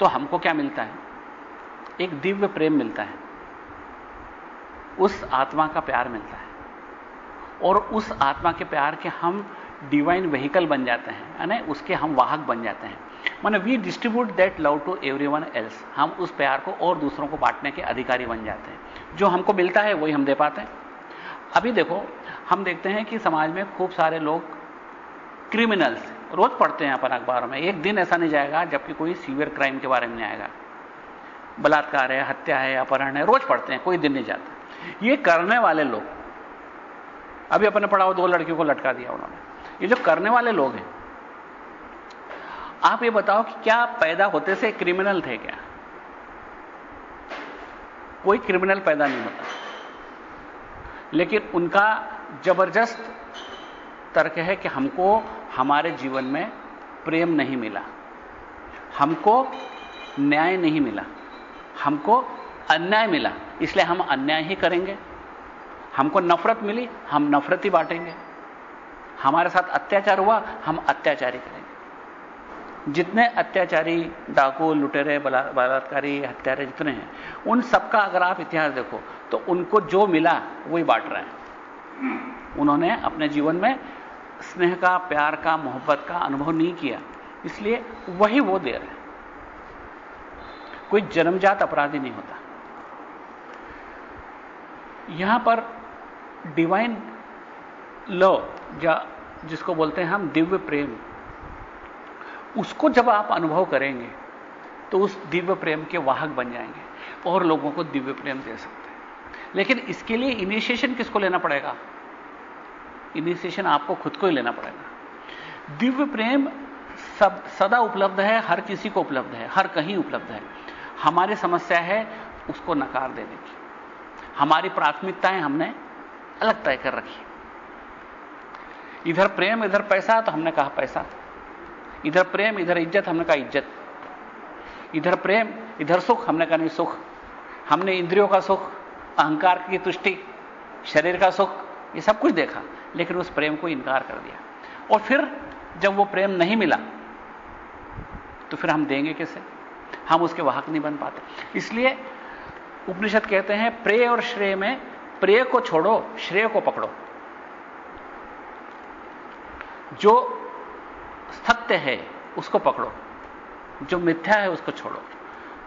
तो हमको क्या मिलता है? एक दिव्य प्रेम मिलता है। उस आत्मा का प्यार मिलता है। और उस आत्मा के प्यार के हम डिवाइन व्हीकल बन जाते हैं यानी उसके हम वाहक बन जाते हैं। माने we distribute that love to everyone else हम उस प्यार को और दूसरों को बांटने के अधिकारी बन जाते हैं। जो हमको मिलता है, वही हम दे पाते हैं। अभी देखो, हम देखते हैं कि समाज में खूब सारे लोग क्रिमिनल्स रोज पढ़ते हैं अपन अखबारों में। एक दिन ऐसा नहीं जाएगा, जबकि कोई सीवियर क्राइम के बारे में नहीं आएगा। बलात्कार है, हत्या है, अपहरण है, रोज पढ़ते हैं, कोई दिन नहीं जाता। ये करने वाले लोग अभी अपने पढ़ाओ दो लड़कियों को लटका दिया उन्होंने। ये जो करने वाले लोग हैं, आप ये बताओ कि क्या पैदा होते से क्रिमिनल थे क्या? कोई क्रिमिनल पैदा नहीं होता। लेकिन उनका ज़बरदस्त तर्क है कि हमको हमारे जीवन में प्रेम नहीं मिला। हमको न्याय नहीं मिला। हमको अन्याय मिला। इसलिए हम अन्याय ही करेंगे। हमको नफरत मिली, हम नफरत ही बांटेंगे। हमारे साथ अत्याचार हुआ, हम अत्याचारी करेंगे। जितने अत्याचारी डाकू लुटेरे बलात्कारी, हत्यारे जितने हैं, उन सबका अगर आप इतिहास देखो तो उनको जो मिला, वही बांट रहे हैं। उन्होंने अपने जीवन में स्नेह का, प्यार का, मोहब्बत का अनुभव नहीं किया, इसलिए वही वो दे रहे हैं। कोई जन्मजात अपराधी नहीं होता। यहाँ पर डिवाइन लव या जिसको बोलते हैं हम दिव्य प्रेम, उसको जब आप अनुभव करेंगे तो उस दिव्य प्रेम के वाहक बन जाएँगे और लोगों को दिव्य प्रेम दे सकते हैं। लेकिन इसके लिए इनिशिएशन किसको लेना पड़ेगा? इनिशिएशन आपको खुद को ही लेना पड़ेगा। दिव्य प्रेम सब, सदा उपलब्ध है, हर किसी को उपलब्ध है, हर कहीं उपलब्ध है। हमारी समस्या है उसको नकार देने की। हमारी प्राथमिकताएँ हमने अलग तय कर रखी। इधर प्रेम, इधर पैसा तो हमने कहा पैसा। इधर प्रेम, इधर इज़्ज़त, हमने कहा इज़्ज़त। इधर प्रेम, इधर सुख, हमने कहा नहीं सुख। हमने इंद्रियों का सुख, अहंकार की तुष्टि, शरीर का सुख, ये सब कुछ देखा, लेकिन उस प्रेम को इनकार कर दिया। और फिर जब वो प्रेम नहीं मिला तो फिर हम देंगे कैसे? हम उसके वाहक नहीं बन पाते। इसलिए उपनिषद कहते हैं, प्रेय और श्रेय में प्रेय को छोड़ो, श्रेय को पकड़ो। जो सत्य है, उसको पकड़ो। जो मिथ्या है, उसको छोड़ो।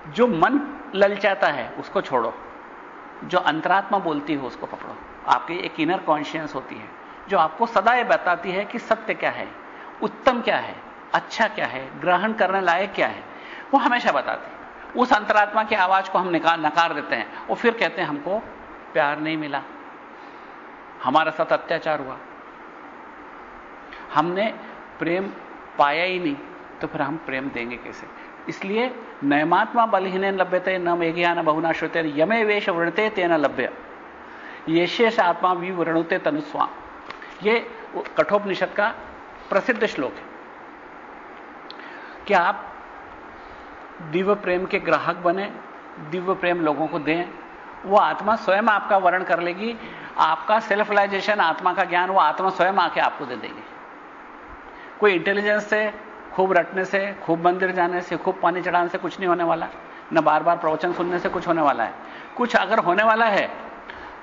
जो मन ललचाता है, उसको छोड़ो। जो अंतरात्मा बोलती है, उसको पकड़ो। आपकी एक इनर कॉन्शियस होती है, जो आपको सदा ये बताती है कि सत्य क्या है, उत्तम क्या है अच्छा क्या है, ग्रहण करने लायक क्या है। वो हमेशा बताती है। उस अंतरात्मा की आवाज़ को हम निकाल नकार देते हैं। और फिर कहते हैं हमको प्यार नहीं मिला। हमारे साथ अत्याचार हुआ। हमने प्रेम पाया ही नहीं तो फिर हम प्रेम देंगे कैसे? इसलिए नयमात्मा बलहीन लभ्यते न मेघिया न बहुना श्रुते यमे वेश वृणते तेना लभ्य। ये शेष आत्मा भी वृणुते तनुस्वा। ये कठोपनिषद का प्रसिद्ध श्लोक है। क्या आप दिव्य प्रेम के ग्राहक बने, दिव्य प्रेम लोगों को दें? वो आत्मा स्वयं आपका वर्ण कर लेगी, आपका सेल्फलाइजेशन आत्मा का ज्ञान, वो आत्मा स्वयं आके आपको दे देगी। कोई इंटेलिजेंस से, खूब रटने से, खूब मंदिर जाने से, खूब पानी चढ़ाने से कुछ नहीं होने वाला। न बार बार प्रवचन सुनने से कुछ होने वाला है। कुछ अगर होने वाला है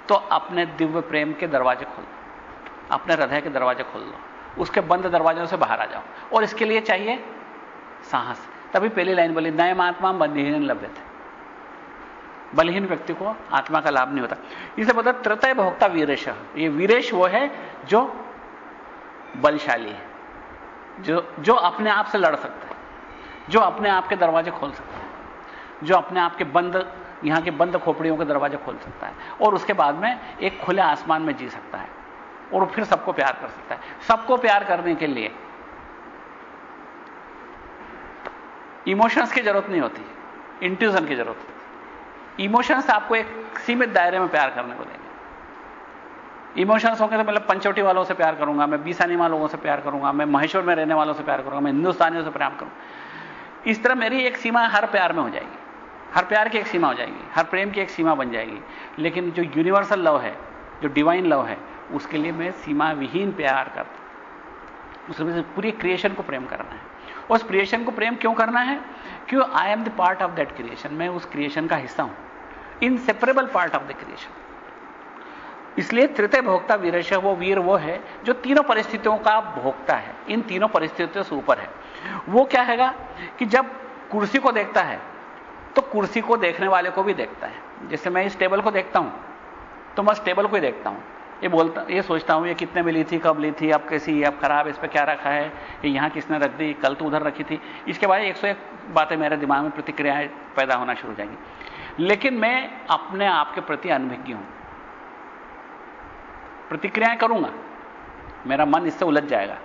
तो अपने दिव्य प्रेम के दरवाजे खोल दो अपने हृदय के दरवाजे खोल दो उसके बंद दरवाजों से बाहर आ जाओ। और इसके लिए चाहिए साहस। तभी पहली लाइन बोली नयम आत्मा बलहीन लभ्य थे बलहीन व्यक्ति को आत्मा का लाभ नहीं होता। इसे बोलता तृतय भोक्ता वीरेश। ये वीरेश वो है जो बलशाली है, जो जो अपने आप से लड़ सकता है, जो अपने आप के दरवाजे खोल सकता है, जो अपने आप के बंद, यहाँ के बंद खोपड़ियों के दरवाजे खोल सकता है और उसके बाद में एक खुले आसमान में जी सकता है और फिर सबको प्यार कर सकता है। सबको प्यार करने के लिए इमोशंस की ज़रूरत नहीं होती, इंट्यूजन की ज़रूरत इमोशंस आपको एक सीमित दायरे में प्यार करने को देंगे। इमोशंस होंगे तो मतलब पंचवटी वालों से प्यार करूँगा, मैं बीसानी वालों से प्यार करूँगा, मैं महेश्वर में रहने वालों से प्यार करूँगा, मैं हिंदुस्तानियों से प्यार करूँगा। इस तरह मेरी एक सीमा हर प्यार में हो जाएगी। हर प्यार की एक सीमा हो जाएगी, हर प्रेम की एक सीमा बन जाएगी। लेकिन जो यूनिवर्सल लव है, जो डिवाइन लव है, उसके लिए मैं सीमा विहीन प्यार करता उसमें से पूरी क्रिएशन को प्रेम करना है। उस क्रिएशन को प्रेम क्यों करना है? क्यों I am the part of that creation मैं उस क्रिएशन का हिस्सा हूँ। Inseparable part of the creation इसलिए तृतीय भोक्ता वीरेश वो वीर वो है, जो तीनों परिस्थितियों का भोक्ता है। इन तीनों परिस्थितियों से ऊपर है। वो क्या हैगा? कि जब कुर्सी को देखता है तो कुर्सी को देखने वाले को भी देखता है। जैसे मैं इस टेबल को देखता हूँ तो मैं इस टेबल को ही देखता हूँ। ये बोलता, ये सोचता हूँ, ये कितने में ली थी, कब ली थी, अब कैसी अब खराब इस पर क्या रखा है, ये यहाँ किसने रख दी, कल तो उधर रखी थी। इसके बाद एक सौ एक बातें मेरे दिमाग में प्रतिक्रियाएँ पैदा होना शुरू हो जाएँगी। लेकिन मैं अपने आप के प्रति अनभिज्ञ हूँ। प्रतिक्रियाएँ करूँगा, मेरा मन इससे उलझ जाएगा।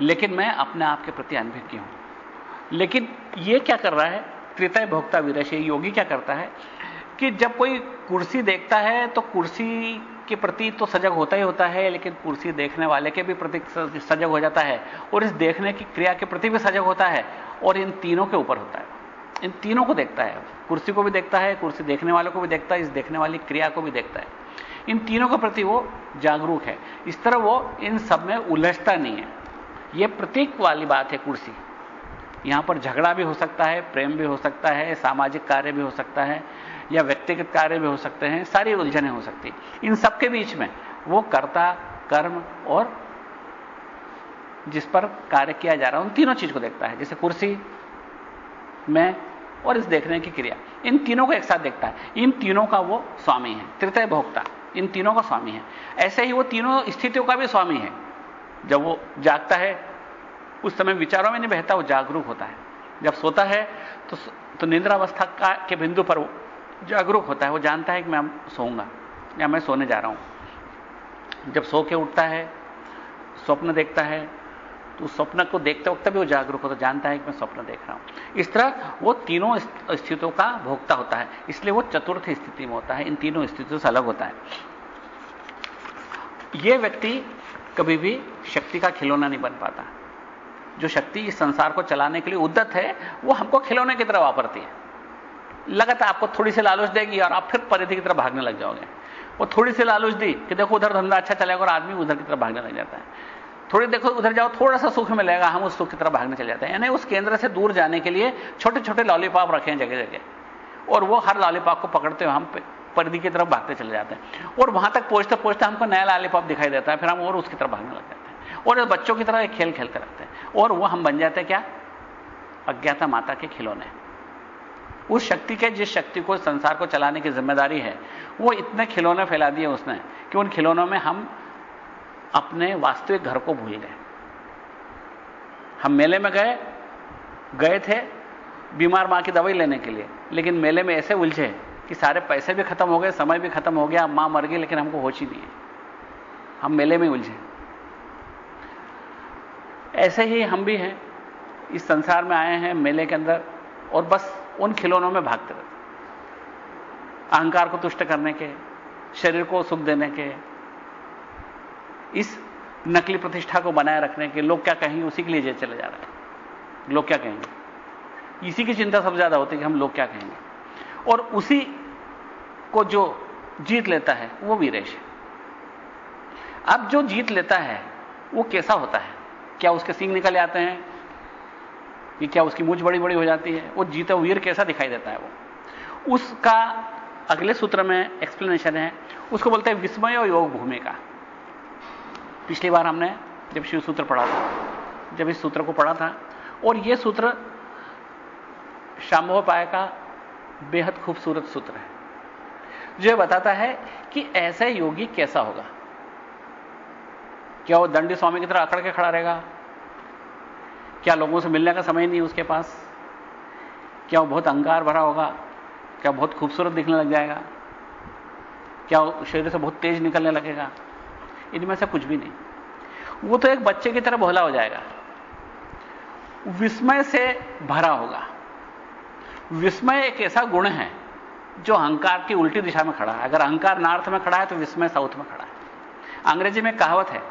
लेकिन मैं अपने आप के प्रति अनभिज्ञ हूँ। लेकिन यह क्या कर रहा है त्रितय भोक्ता विरश योगी क्या करता है कि जब कोई कुर्सी देखता है तो कुर्सी के प्रति तो सजग होता ही होता है, लेकिन कुर्सी देखने वाले के भी प्रति सजग हो जाता है और इस देखने की क्रिया के प्रति भी सजग होता है और इन तीनों के ऊपर होता है। इन तीनों को देखता है। कुर्सी को भी देखता है, कुर्सी देखने वाले को भी देखता है, इस देखने वाली क्रिया को भी देखता है। इन तीनों के प्रति वो जागरूक है। इस तरह वो इन सब में उलझता नहीं है। यह प्रतीक वाली बात है कुर्सी। यहाँ पर झगड़ा भी हो सकता है, प्रेम भी हो सकता है, सामाजिक कार्य भी हो सकता है। या व्यक्तिगत कार्य भी हो सकते हैं, सारी उलझने हो सकती इन सबके बीच में वो कर्ता, कर्म और जिस पर कार्य किया जा रहा है, उन तीनों चीज़ को देखता है, जैसे कुर्सी, में और इस देखने की क्रिया। इन तीनों को एक साथ देखता है। इन तीनों का वो स्वामी है तृतीय भोक्ता। इन तीनों का स्वामी है। ऐसे ही वो तीनों स्थितियों का भी स्वामी है। जब वो जागता है, उस समय विचारों में नहीं बहता, वो जागरूक होता है। जब सोता है तो तो निंद्रावस्था का के बिंदु पर जागरूक होता है, वो जानता है कि मैं सोऊँगा, या मैं सोने जा रहा हूँ। जब सो के उठता है, स्वप्न देखता है तो उस स्वप्न को देखते वक्त भी वो जागरूक होता जानता है कि मैं स्वप्न देख रहा हूँ। इस तरह वो तीनों स्थितियों का भोगता होता है, इसलिए वो चतुर्थ स्थिति में होता है, इन तीनों स्थितियों से अलग होता है। ये व्यक्ति कभी भी शक्ति का खिलौना नहीं बन पाता। जो शक्ति इस संसार को चलाने के लिए उद्दत है, वो हमको खिलौने की तरह वापरती है। लगातार आपको थोड़ी सी लालच देगी और आप फिर परिधि की तरफ़ भागने लग जाओगे। और थोड़ी सी लालूच दी कि देखो उधर धंधा अच्छा चलेगा और आदमी उधर की तरफ़ भागने लग जाता है। थोड़ी देखो उधर जाओ, थोड़ा सा सुख मिलेगा, हम उस सुख की तरफ़ भागने चले जाते हैं। यानी उस केंद्र से दूर जाने के लिए छोटे छोटे लॉलीपॉप रखे हैं जगह जगह और वो हर लॉलीपॉप को पकड़ते हुए हम परिधि की तरफ़ भागते चले जाते हैं। और वहाँ तक पहुँचते पहुँचते हमको नया लॉलीपॉप दिखाई देता है, फिर हम और उसकी तरफ़ भागने लग जाते हैं। और बच्चों की तरह खेल खेलते रहते हैं, और वो हम बन जाते हैं क्या? अज्ञाता माता के खिलौने। उस शक्ति के, जिस शक्ति को संसार को चलाने की ज़िम्मेदारी है, वो इतने खिलौने फैला दिए उसने कि उन खिलौनों में हम अपने वास्तविक घर को भूल गए। हम मेले में गए गए थे बीमार माँ की दवाई लेने के लिए, लेकिन मेले में ऐसे उलझे कि सारे पैसे भी खत्म हो गए, समय भी खत्म हो गया, माँ मर गई, लेकिन हमको होश ही नहीं है। हम मेले में उलझे। ऐसे ही हम भी हैं, इस संसार में आए हैं, मेले के अंदर, और बस उन खिलौनों में भागते रहते। अहंकार को तुष्ट करने के, शरीर को सुख देने के, इस नकली प्रतिष्ठा को बनाए रखने के लोग क्या कहेंगे? उसी के लिए चले जा रहे हैं। लोग क्या कहेंगे? इसी की चिंता सबसे ज़्यादा होती है कि हम लोग क्या कहेंगे? और उसी को जो जीत लेता है, वो वीरेश है। अब जो जीत लेता है, वो कैसा होता है? क्या उसके सींग निकल आते हैं? कि क्या उसकी मूछ बड़ी बड़ी हो जाती है? वो जीते वीर कैसा दिखाई देता है वो? उसका अगले सूत्र में एक्सप्लेनेशन है। उसको बोलते हैं विस्मय और योग भूमि का। पिछली बार हमने जब शिव सूत्र पढ़ा था, जब इस सूत्र को पढ़ा था, और यह सूत्र शाम्भव पाय का बेहद खूबसूरत सूत्र है। जो बताता है कि ऐसा योगी कैसा होगा? क्या वो दंडी स्वामी की तरह अकड़ के खड़ा रहेगा? क्या लोगों से मिलने का समय नहीं उसके पास? क्या वो बहुत अहंकार भरा होगा? क्या बहुत खूबसूरत दिखने लग जाएगा? क्या शरीर से बहुत तेज निकलने लगेगा? इनमें से कुछ भी नहीं। वो तो एक बच्चे की तरह भोला हो जाएगा। विस्मय से भरा होगा। विस्मय एक ऐसा गुण है जो अहंकार की उल्टी दिशा में खड़ा है। अगर अहंकार नॉर्थ में खड़ा है तो विस्मय साउथ में खड़ा है। अंग्रेज़ी में कहावत है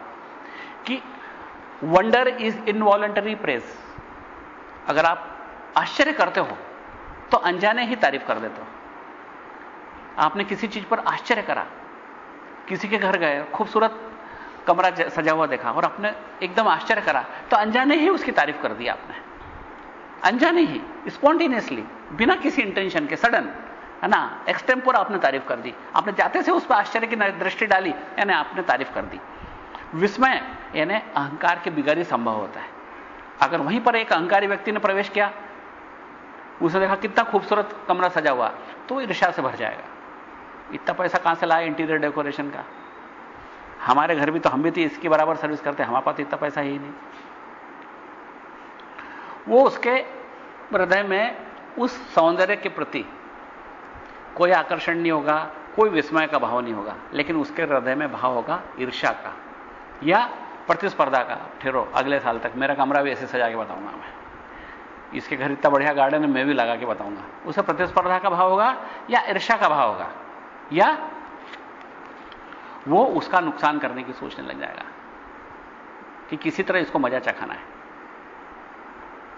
कि वंडर इज़ इनवॉलेंटरी प्रेस अगर आप आश्चर्य करते हो तो अनजाने ही तारीफ़ कर देते हो। आपने किसी चीज़ पर आश्चर्य करा। किसी के घर गए, खूबसूरत कमरा सजा हुआ देखा और आपने एकदम आश्चर्य करा तो अनजाने ही उसकी तारीफ़ कर दी आपने। अनजाने ही स्पॉन्टेनियसली बिना किसी इंटेंशन के सडन है ना एक्सटेम्पोर आपने तारीफ़ कर दी। आपने जाते से उस पर आश्चर्य की दृष्टि डाली, यानी आपने तारीफ़ कर दी। विस्मय, यानी अहंकार के बिगड़ ही संभव होता है। अगर वहीं पर एक अहंकारी व्यक्ति ने प्रवेश किया उसने देखा कितना खूबसूरत कमरा सजा हुआ तो ईर्षा से भर जाएगा। इतना पैसा कहाँ से लाए इंटीरियर डेकोरेशन का? हमारे घर भी तो हम भी तो इसकी बराबर सर्विस करते हमारे पास तो इतना पैसा ही नहीं। वो उसके हृदय में उस सौंदर्य के प्रति कोई आकर्षण नहीं होगा, कोई विस्मय का भाव नहीं होगा, लेकिन उसके हृदय में भाव होगा ईर्षा का। या प्रतिस्पर्धा का ठहरो अगले साल तक। मेरा कमरा भी ऐसे सजा के बताऊँगा मैं। इसके घर इतना बढ़िया गार्डन है, मैं भी लगा के बताऊँगा। उसे प्रतिस्पर्धा का भाव होगा या ईर्षा का भाव होगा? या वो उसका नुकसान करने की सोचने लग जाएगा कि किसी तरह इसको मज़ा चखाना है।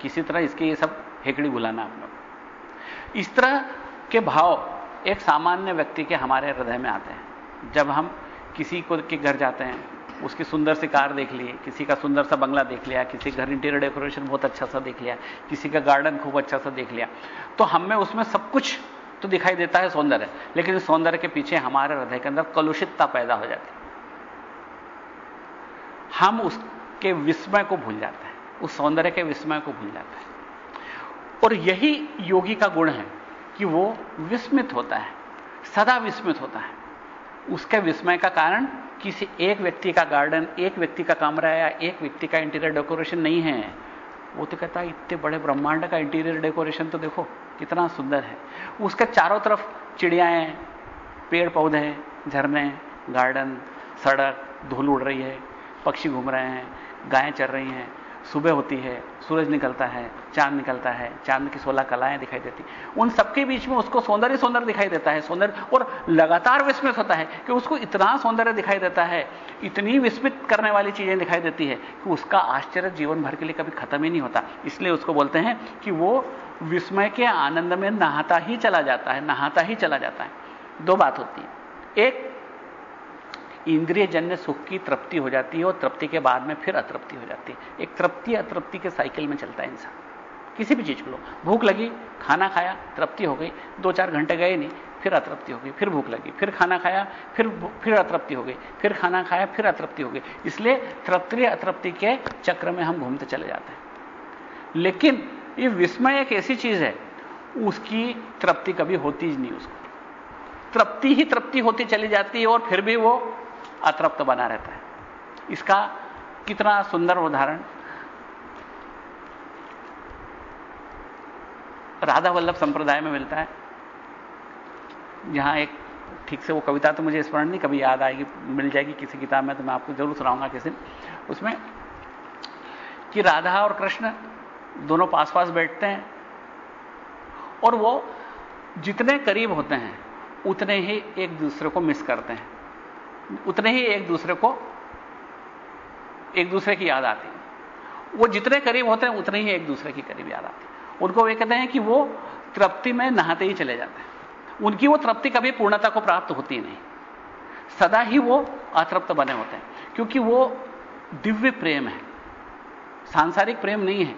किसी तरह इसके ये सब हेकड़ी बुलाना आप लोग। इस तरह के भाव एक सामान्य व्यक्ति के हमारे हृदय में आते हैं। जब हम किसी को के घर जाते हैं उसकी सुंदर सी कार देख ली, किसी का सुंदर सा बंगला देख लिया, किसी घर इंटीरियर डेकोरेशन बहुत अच्छा सा देख लिया, किसी का गार्डन खूब अच्छा सा देख लिया। तो हमें उसमें सब कुछ तो दिखाई देता है सौंदर्य, लेकिन इस सौंदर्य के पीछे हमारे हृदय के अंदर कलुषितता पैदा हो जाती हम उसके विस्मय को भूल जाते हैं, उस सौंदर्य के विस्मय को भूल जाते हैं। और यही योगी का गुण है कि वो विस्मित होता है, सदा विस्मित होता है। उसके विस्मय का कारण किसी एक व्यक्ति का गार्डन एक व्यक्ति का कमरा या एक व्यक्ति का इंटीरियर डेकोरेशन नहीं है। वो तो कहता है, इतने बड़े ब्रह्मांड का इंटीरियर डेकोरेशन तो देखो, कितना सुंदर है। उसके चारों तरफ़ चिड़ियाएँ पेड़ पौधे झरने गार्डन सड़क, धूल उड़ रही है, पक्षी घूम रहे हैं, गायें चल रही हैं। सुबह होती है, सूरज निकलता है, चाँद निकलता है, चाँद की सोलह कलाएँ दिखाई देती। उन सबके बीच में उसको सौंदर्य सौंदर्य दिखाई देता है, सौंदर्य और लगातार विस्मित होता है कि उसको इतना सौंदर्य दिखाई देता है, इतनी विस्मित करने वाली चीज़ें दिखाई देती है कि उसका आश्चर्य जीवन भर के लिए कभी खत्म ही नहीं होता। इसलिए उसको बोलते हैं कि वो विस्मय के आनंद में नहाता ही चला जाता है, नहाता ही चला जाता है। दो बात होती है। एक इंद्रिय जन्य सुख की तृप्ति हो जाती है और तृप्ति के बाद में फिर अतृप्ति हो जाती है। एक तृप्ति अतृप्ति के साइकिल में चलता है इंसान। किसी भी चीज़ को लो। भूख लगी, खाना खाया, तृप्ति हो गई। दो चार घंटे गए नहीं, फिर अतृप्ति हो गई, फिर भूख लगी, फिर खाना खाया, फिर फिर अतृप्ति हो गई, फिर खाना खाया, फिर अतृप्ति हो गई। इसलिए तृप्ति अतृप्ति के चक्र में हम घूमते चले जाते हैं। लेकिन ये विस्मय एक ऐसी चीज़ है, उसकी तृप्ति कभी होती नहीं उसको। तृप्ति ही तृप्ति होती चली जाती है और फिर भी वो अतृप्त बना रहता है। इसका कितना सुंदर उदाहरण। राधा वल्लभ संप्रदाय में मिलता है। जहाँ एक ठीक से वो कविता तो मुझे स्मरण नहीं, कभी याद आएगी, मिल जाएगी किसी किताब में तो मैं आपको ज़रूर सुनाऊँगा किसी उसमें कि राधा और कृष्ण दोनों पास पास बैठते हैं और वो जितने करीब होते हैं, उतने ही एक दूसरे को मिस करते हैं। उतने ही एक दूसरे को, एक दूसरे की याद आती वो जितने करीब होते हैं, उतने ही एक दूसरे की करीब याद आती उनको वे कहते हैं कि वो तृप्ति में नहाते ही चले जाते हैं। उनकी वो तृप्ति कभी पूर्णता को प्राप्त होती नहीं। सदा ही वो अतृप्त बने होते हैं। क्योंकि वो दिव्य प्रेम है। सांसारिक प्रेम नहीं है।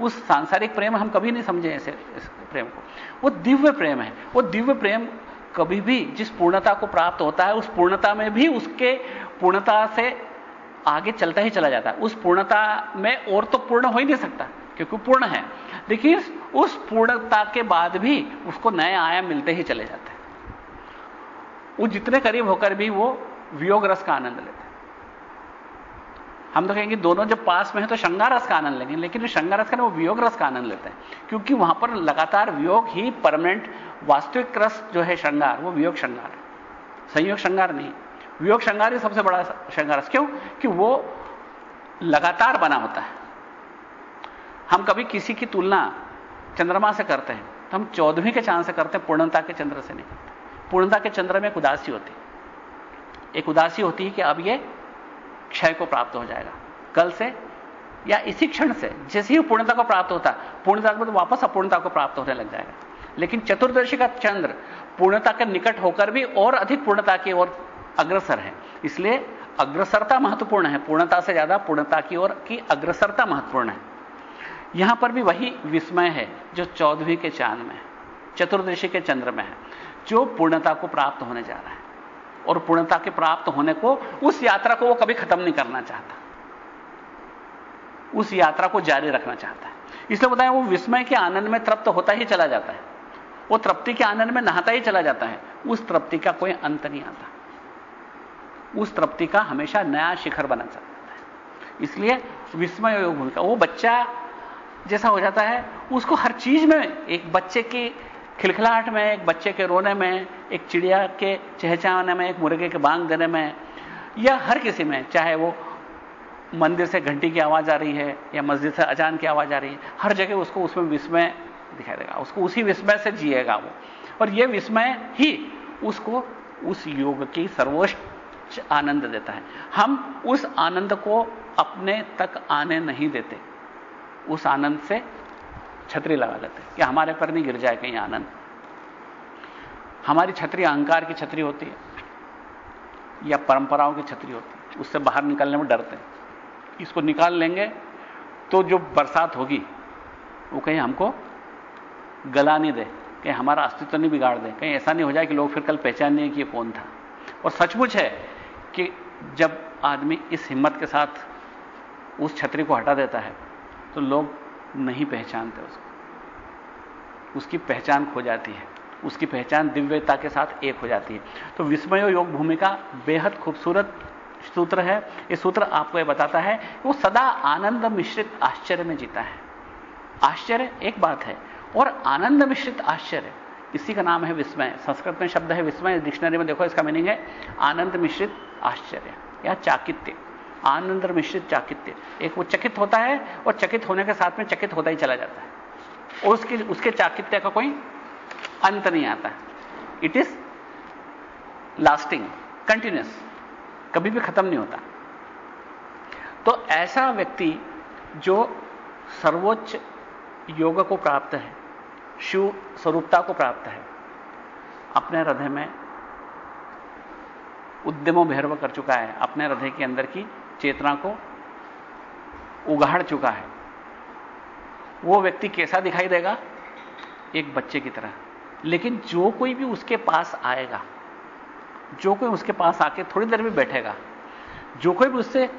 उस सांसारिक प्रेम हम कभी नहीं समझे ऐसे प्रेम को। वो दिव्य प्रेम है। वो दिव्य प्रेम कभी भी जिस पूर्णता को प्राप्त होता है, उस पूर्णता में भी उसके पूर्णता से आगे चलता ही चला जाता है। उस पूर्णता में और तो पूर्ण हो ही नहीं सकता, क्योंकि पूर्ण है। लेकिन उस पूर्णता के बाद भी उसको नए आयाम मिलते ही चले जाते हैं। वो जितने करीब होकर भी वो वियोग रस का आनंद लेते हैं। हम तो कहेंगे दोनों जब पास में है तो श्रृंगार रस का आनंद लेंगे, लेकिन श्रृंगार रस का वो वियोग रस का आनंद लेते हैं। क्योंकि वहाँ पर लगातार वियोग ही परमानेंट वास्तविक रस जो है श्रृंगार वो वियोग श्रृंगार है। संयोग श्रृंगार नहीं। वियोग श्रृंगार ही सबसे बड़ा श्रृंगार क्यों? कि वो लगातार बना होता है। हम कभी किसी की तुलना चंद्रमा से करते हैं तो हम चौदहवीं के चाँद से करते हैं, पूर्णता के चंद्र से नहीं करते। पूर्णता के चंद्र में एक उदासी होती एक उदासी होती है कि अब यह क्षय को प्राप्त हो जाएगा। कल से या इसी क्षण से, जैसे ही पूर्णता को प्राप्त होता, पूर्णता के तो वापस अपूर्णता को प्राप्त होने लग जाएगा। लेकिन चतुर्दशी का चंद्र पूर्णता के निकट होकर भी और अधिक पूर्णता की ओर अग्रसर है। इसलिए अग्रसरता महत्वपूर्ण है। पूर्णता से ज़्यादा पूर्णता की ओर की अग्रसरता महत्वपूर्ण है। यहाँ पर भी वही विस्मय है जो चौदहवीं के चाँद में है, चतुर्दशी के चंद्र में है, जो पूर्णता को प्राप्त होने जा रहा है। और पूर्णता के प्राप्त होने को उस यात्रा को वो कभी खत्म नहीं करना चाहता। उस यात्रा को जारी रखना चाहता है। इसलिए बताया वो विस्मय के आनंद में तृप्त होता ही चला जाता है। वो तृप्ति के आनंद में नहाता ही चला जाता है। उस तृप्ति का कोई अंत नहीं आता। उस तृप्ति का हमेशा नया शिखर बना जाता है। इसलिए विस्मय योग भूमिका, वो बच्चा जैसा हो जाता है, उसको हर चीज़ में, एक बच्चे की खिलखिलाहट में, एक बच्चे के रोने में, एक चिड़िया के चहचाने में, एक मुर्गे के बांग देने में, या हर किसी में, चाहे वो मंदिर से घंटी की आवाज़ आ रही है, या मस्जिद से अजान की आवाज़ आ रही है, हर जगह उसको उसमें विस्मय दिखाई देगा। उसको उसी विस्मय से जिएगा वो। और ये विस्मय ही उसको उस योग की सर्वोच्च आनंद देता है। हम उस आनंद को अपने तक आने नहीं देते। उस आनंद से छतरी लगा लेते कि हमारे पर नहीं गिर जाए कहीं आनंद। हमारी छतरी अहंकार की छतरी होती है या परंपराओं की छतरी होती है। उससे बाहर निकलने में डरते हैं। इसको निकाल लेंगे तो जो बरसात होगी, वो कहीं हमको गला नहीं दे, कहीं हमारा अस्तित्व नहीं बिगाड़ दे, कहीं ऐसा नहीं हो जाए कि लोग फिर कल पहचान नहीं कि ये कौन था। और सचमुच है कि जब आदमी इस हिम्मत के साथ उस छतरी को हटा देता है तो लोग नहीं पहचानते उसको। उसकी पहचान खो जाती है। उसकी पहचान दिव्यता के साथ एक हो जाती है। तो विस्मय योग भूमिका बेहद खूबसूरत सूत्र है। ये सूत्र आपको यह बताता है वो सदा आनंद मिश्रित आश्चर्य में जीता है। आश्चर्य एक बात है और आनंद मिश्रित आश्चर्य। इसी का नाम है विस्मय। संस्कृत में शब्द है विस्मय। डिक्शनरी में देखो, इसका मीनिंग है आनंद मिश्रित आश्चर्य या चाकित्य। आनंद मिश्रित चाकित्य। एक वो चकित होता है और चकित होने के साथ में चकित होता ही चला जाता है। और उसके उसके चाकित्य का कोई अंत नहीं आता इट इज़ लास्टिंग कंटिन्यूस कभी भी खत्म नहीं होता। तो ऐसा व्यक्ति जो सर्वोच्च योग को प्राप्त है शिव स्वरूपता को प्राप्त है। अपने हृदय में उद्यमों भैरव कर चुका है। अपने हृदय के अंदर की चेतना को उगाड़ चुका है। वो व्यक्ति कैसा दिखाई देगा? एक बच्चे की तरह। लेकिन जो कोई भी उसके पास आएगा, जो कोई उसके पास आके थोड़ी देर भी बैठेगा, जो कोई भी उससे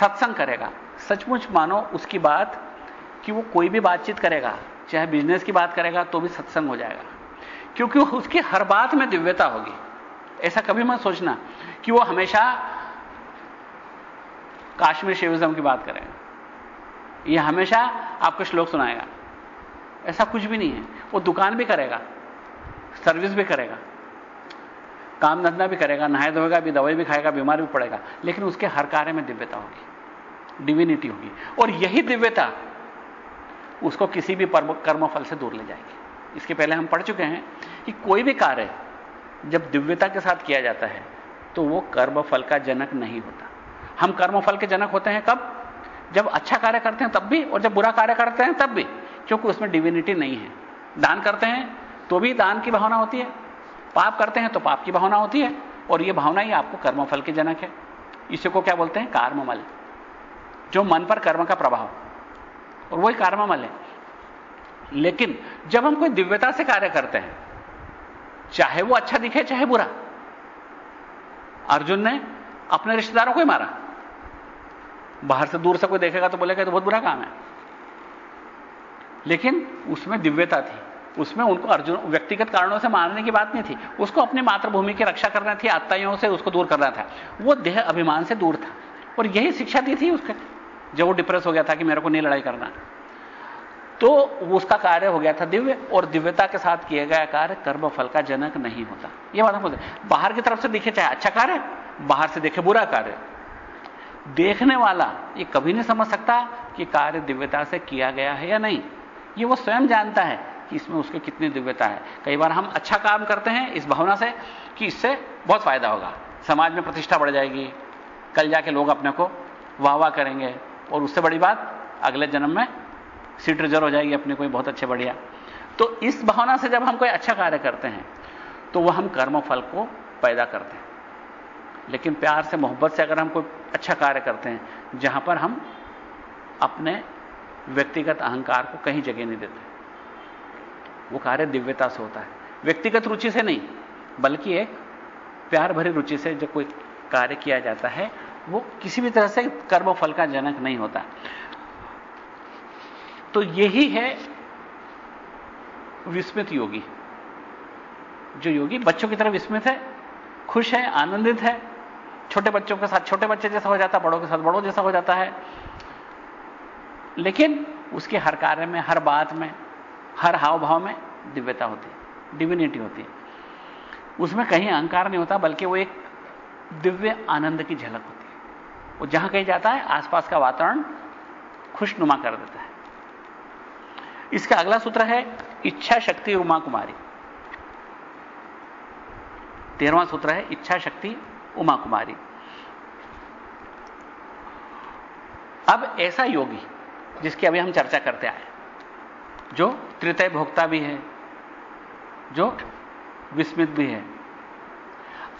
सत्संग करेगा, सचमुच मानो उसकी बात कि वो कोई भी बातचीत करेगा चाहे बिज़नेस की बात करेगा तो भी सत्संग हो जाएगा। क्योंकि उसकी हर बात में दिव्यता होगी। ऐसा कभी मत सोचना कि वो हमेशा काश्मीर शिविज्म की बात करेगा। ये हमेशा आपको श्लोक सुनाएगा। ऐसा कुछ भी नहीं है। वो दुकान भी करेगा सर्विस भी करेगा, काम धंधा भी करेगा, नहाए धोएगा भी, दवाई भी खाएगा, बीमार भी पड़ेगा। लेकिन उसके हर कार्य में दिव्यता होगी डिविनिटी होगी। और यही दिव्यता उसको किसी भी कर्मफल से दूर ले जाएगी। इसके पहले हम पढ़ चुके हैं कि कोई भी कार्य जब दिव्यता के साथ किया जाता है तो वो कर्मफल का जनक नहीं होता। हम कर्मफल के जनक होते हैं कब? जब अच्छा कार्य करते हैं तब भी, और जब बुरा कार्य करते हैं तब भी, क्योंकि उसमें डिविनिटी नहीं है। दान करते हैं तो भी दान की भावना होती है। पाप करते हैं तो पाप की भावना होती है, और यह भावना ही आपको कर्मफल के जनक है। इसी को क्या बोलते हैं? कार्ममल जो मन पर कर्म का प्रभाव। और वही कर्ममल है। लेकिन जब हम कोई दिव्यता से कार्य करते हैं, चाहे वो अच्छा दिखे, चाहे बुरा, अर्जुन ने अपने रिश्तेदारों को ही मारा। बाहर से दूर से कोई देखेगा तो बोलेगा तो बहुत बुरा काम है। लेकिन उसमें दिव्यता थी। उसमें उनको अर्जुन, व्यक्तिगत कारणों से मारने की बात नहीं थी। उसको अपनी मातृभूमि की रक्षा करना थी, आत्ताइयों से उसको दूर करना था। वो देह अभिमान से दूर था। और यही शिक्षा दी थी उसके। जब वो डिप्रेस हो गया था कि मेरे को नहीं लड़ाई करना। तो उसका कार्य हो गया था दिव्य, और दिव्यता के साथ किया गया कार्य कर्म फल का जनक नहीं होता। यह बात हम बाहर की तरफ़ से दिखे चाहे अच्छा कार्य, बाहर से देखे बुरा कार्य। देखने वाला ये कभी नहीं समझ सकता कि कार्य दिव्यता से किया गया है या नहीं। ये वो स्वयं जानता है कि इसमें उसकी कितनी दिव्यता है। कई बार हम अच्छा काम करते हैं इस भावना से कि इससे बहुत फ़ायदा होगा। समाज में प्रतिष्ठा बढ़ जाएगी। कल जाके लोग अपने को वाह वाह करेंगे। और उससे बड़ी बात, अगले जन्म में सीट रिज़र्व हो जाएगी अपने कोई बहुत अच्छे बढ़िया। तो इस भावना से जब हम कोई अच्छा कार्य करते हैं तो वह हम कर्म फल को पैदा करते हैं। लेकिन प्यार से, मोहब्बत से अगर हम कोई अच्छा कार्य करते हैं, जहाँ पर हम अपने व्यक्तिगत अहंकार को कहीं जगह नहीं देते। वो कार्य दिव्यता से होता है। व्यक्तिगत रुचि से नहीं, बल्कि एक प्यार भरी रुचि से जब कोई कार्य किया जाता है वो किसी भी तरह से कर्म फल का जनक नहीं होता। तो यही है विस्मित योगी। जो योगी बच्चों की तरह विस्मित है, खुश है, आनंदित है, छोटे बच्चों के साथ, छोटे बच्चे जैसा हो जाता है बड़ों के साथ, बड़ों जैसा हो जाता है। लेकिन उसके हर कार्य में, हर बात में, हर हाव भाव में दिव्यता होती है डिविनिटी होती है। उसमें कहीं अहंकार नहीं होता, बल्कि वो एक दिव्य आनंद की झलक होती वो जहाँ कहीं जाता है, आसपास का वातावरण खुशनुमा कर देता है। इसका अगला सूत्र है, इच्छा शक्ति उमा कुमारी। तेरहवां सूत्र है, इच्छा शक्ति उमा कुमारी। अब ऐसा योगी, जिसकी अभी हम चर्चा करते आए, जो तृतय भोक्ता भी है, जो विस्मित भी है,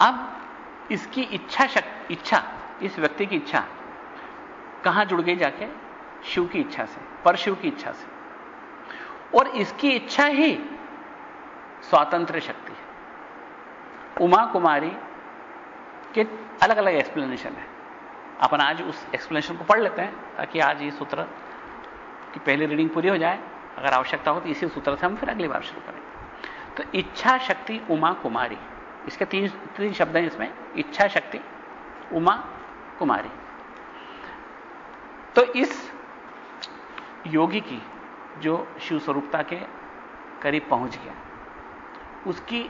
अब इसकी इच्छा शक्ति इच्छा इस व्यक्ति की इच्छा। कहाँ जुड़ गई जाके? शिव की इच्छा से, परशिव की इच्छा से। और इसकी इच्छा ही स्वातंत्र शक्ति है। उमा कुमारी के अलग अलग एक्सप्लेनेशन है। अपन आज उस एक्सप्लेनेशन को पढ़ लेते हैं, ताकि आज ये सूत्र की पहली रीडिंग पूरी हो जाए। अगर आवश्यकता हो तो इसी सूत्र से हम फिर अगली बार शुरू करेंगे। तो इच्छा शक्ति उमा कुमारी। इसके तीन तीन शब्द हैं इसमें। इच्छा शक्ति, उमा कुमारी। तो इस योगी की जो शिव स्वरूपता के करीब पहुँच गया, उसकी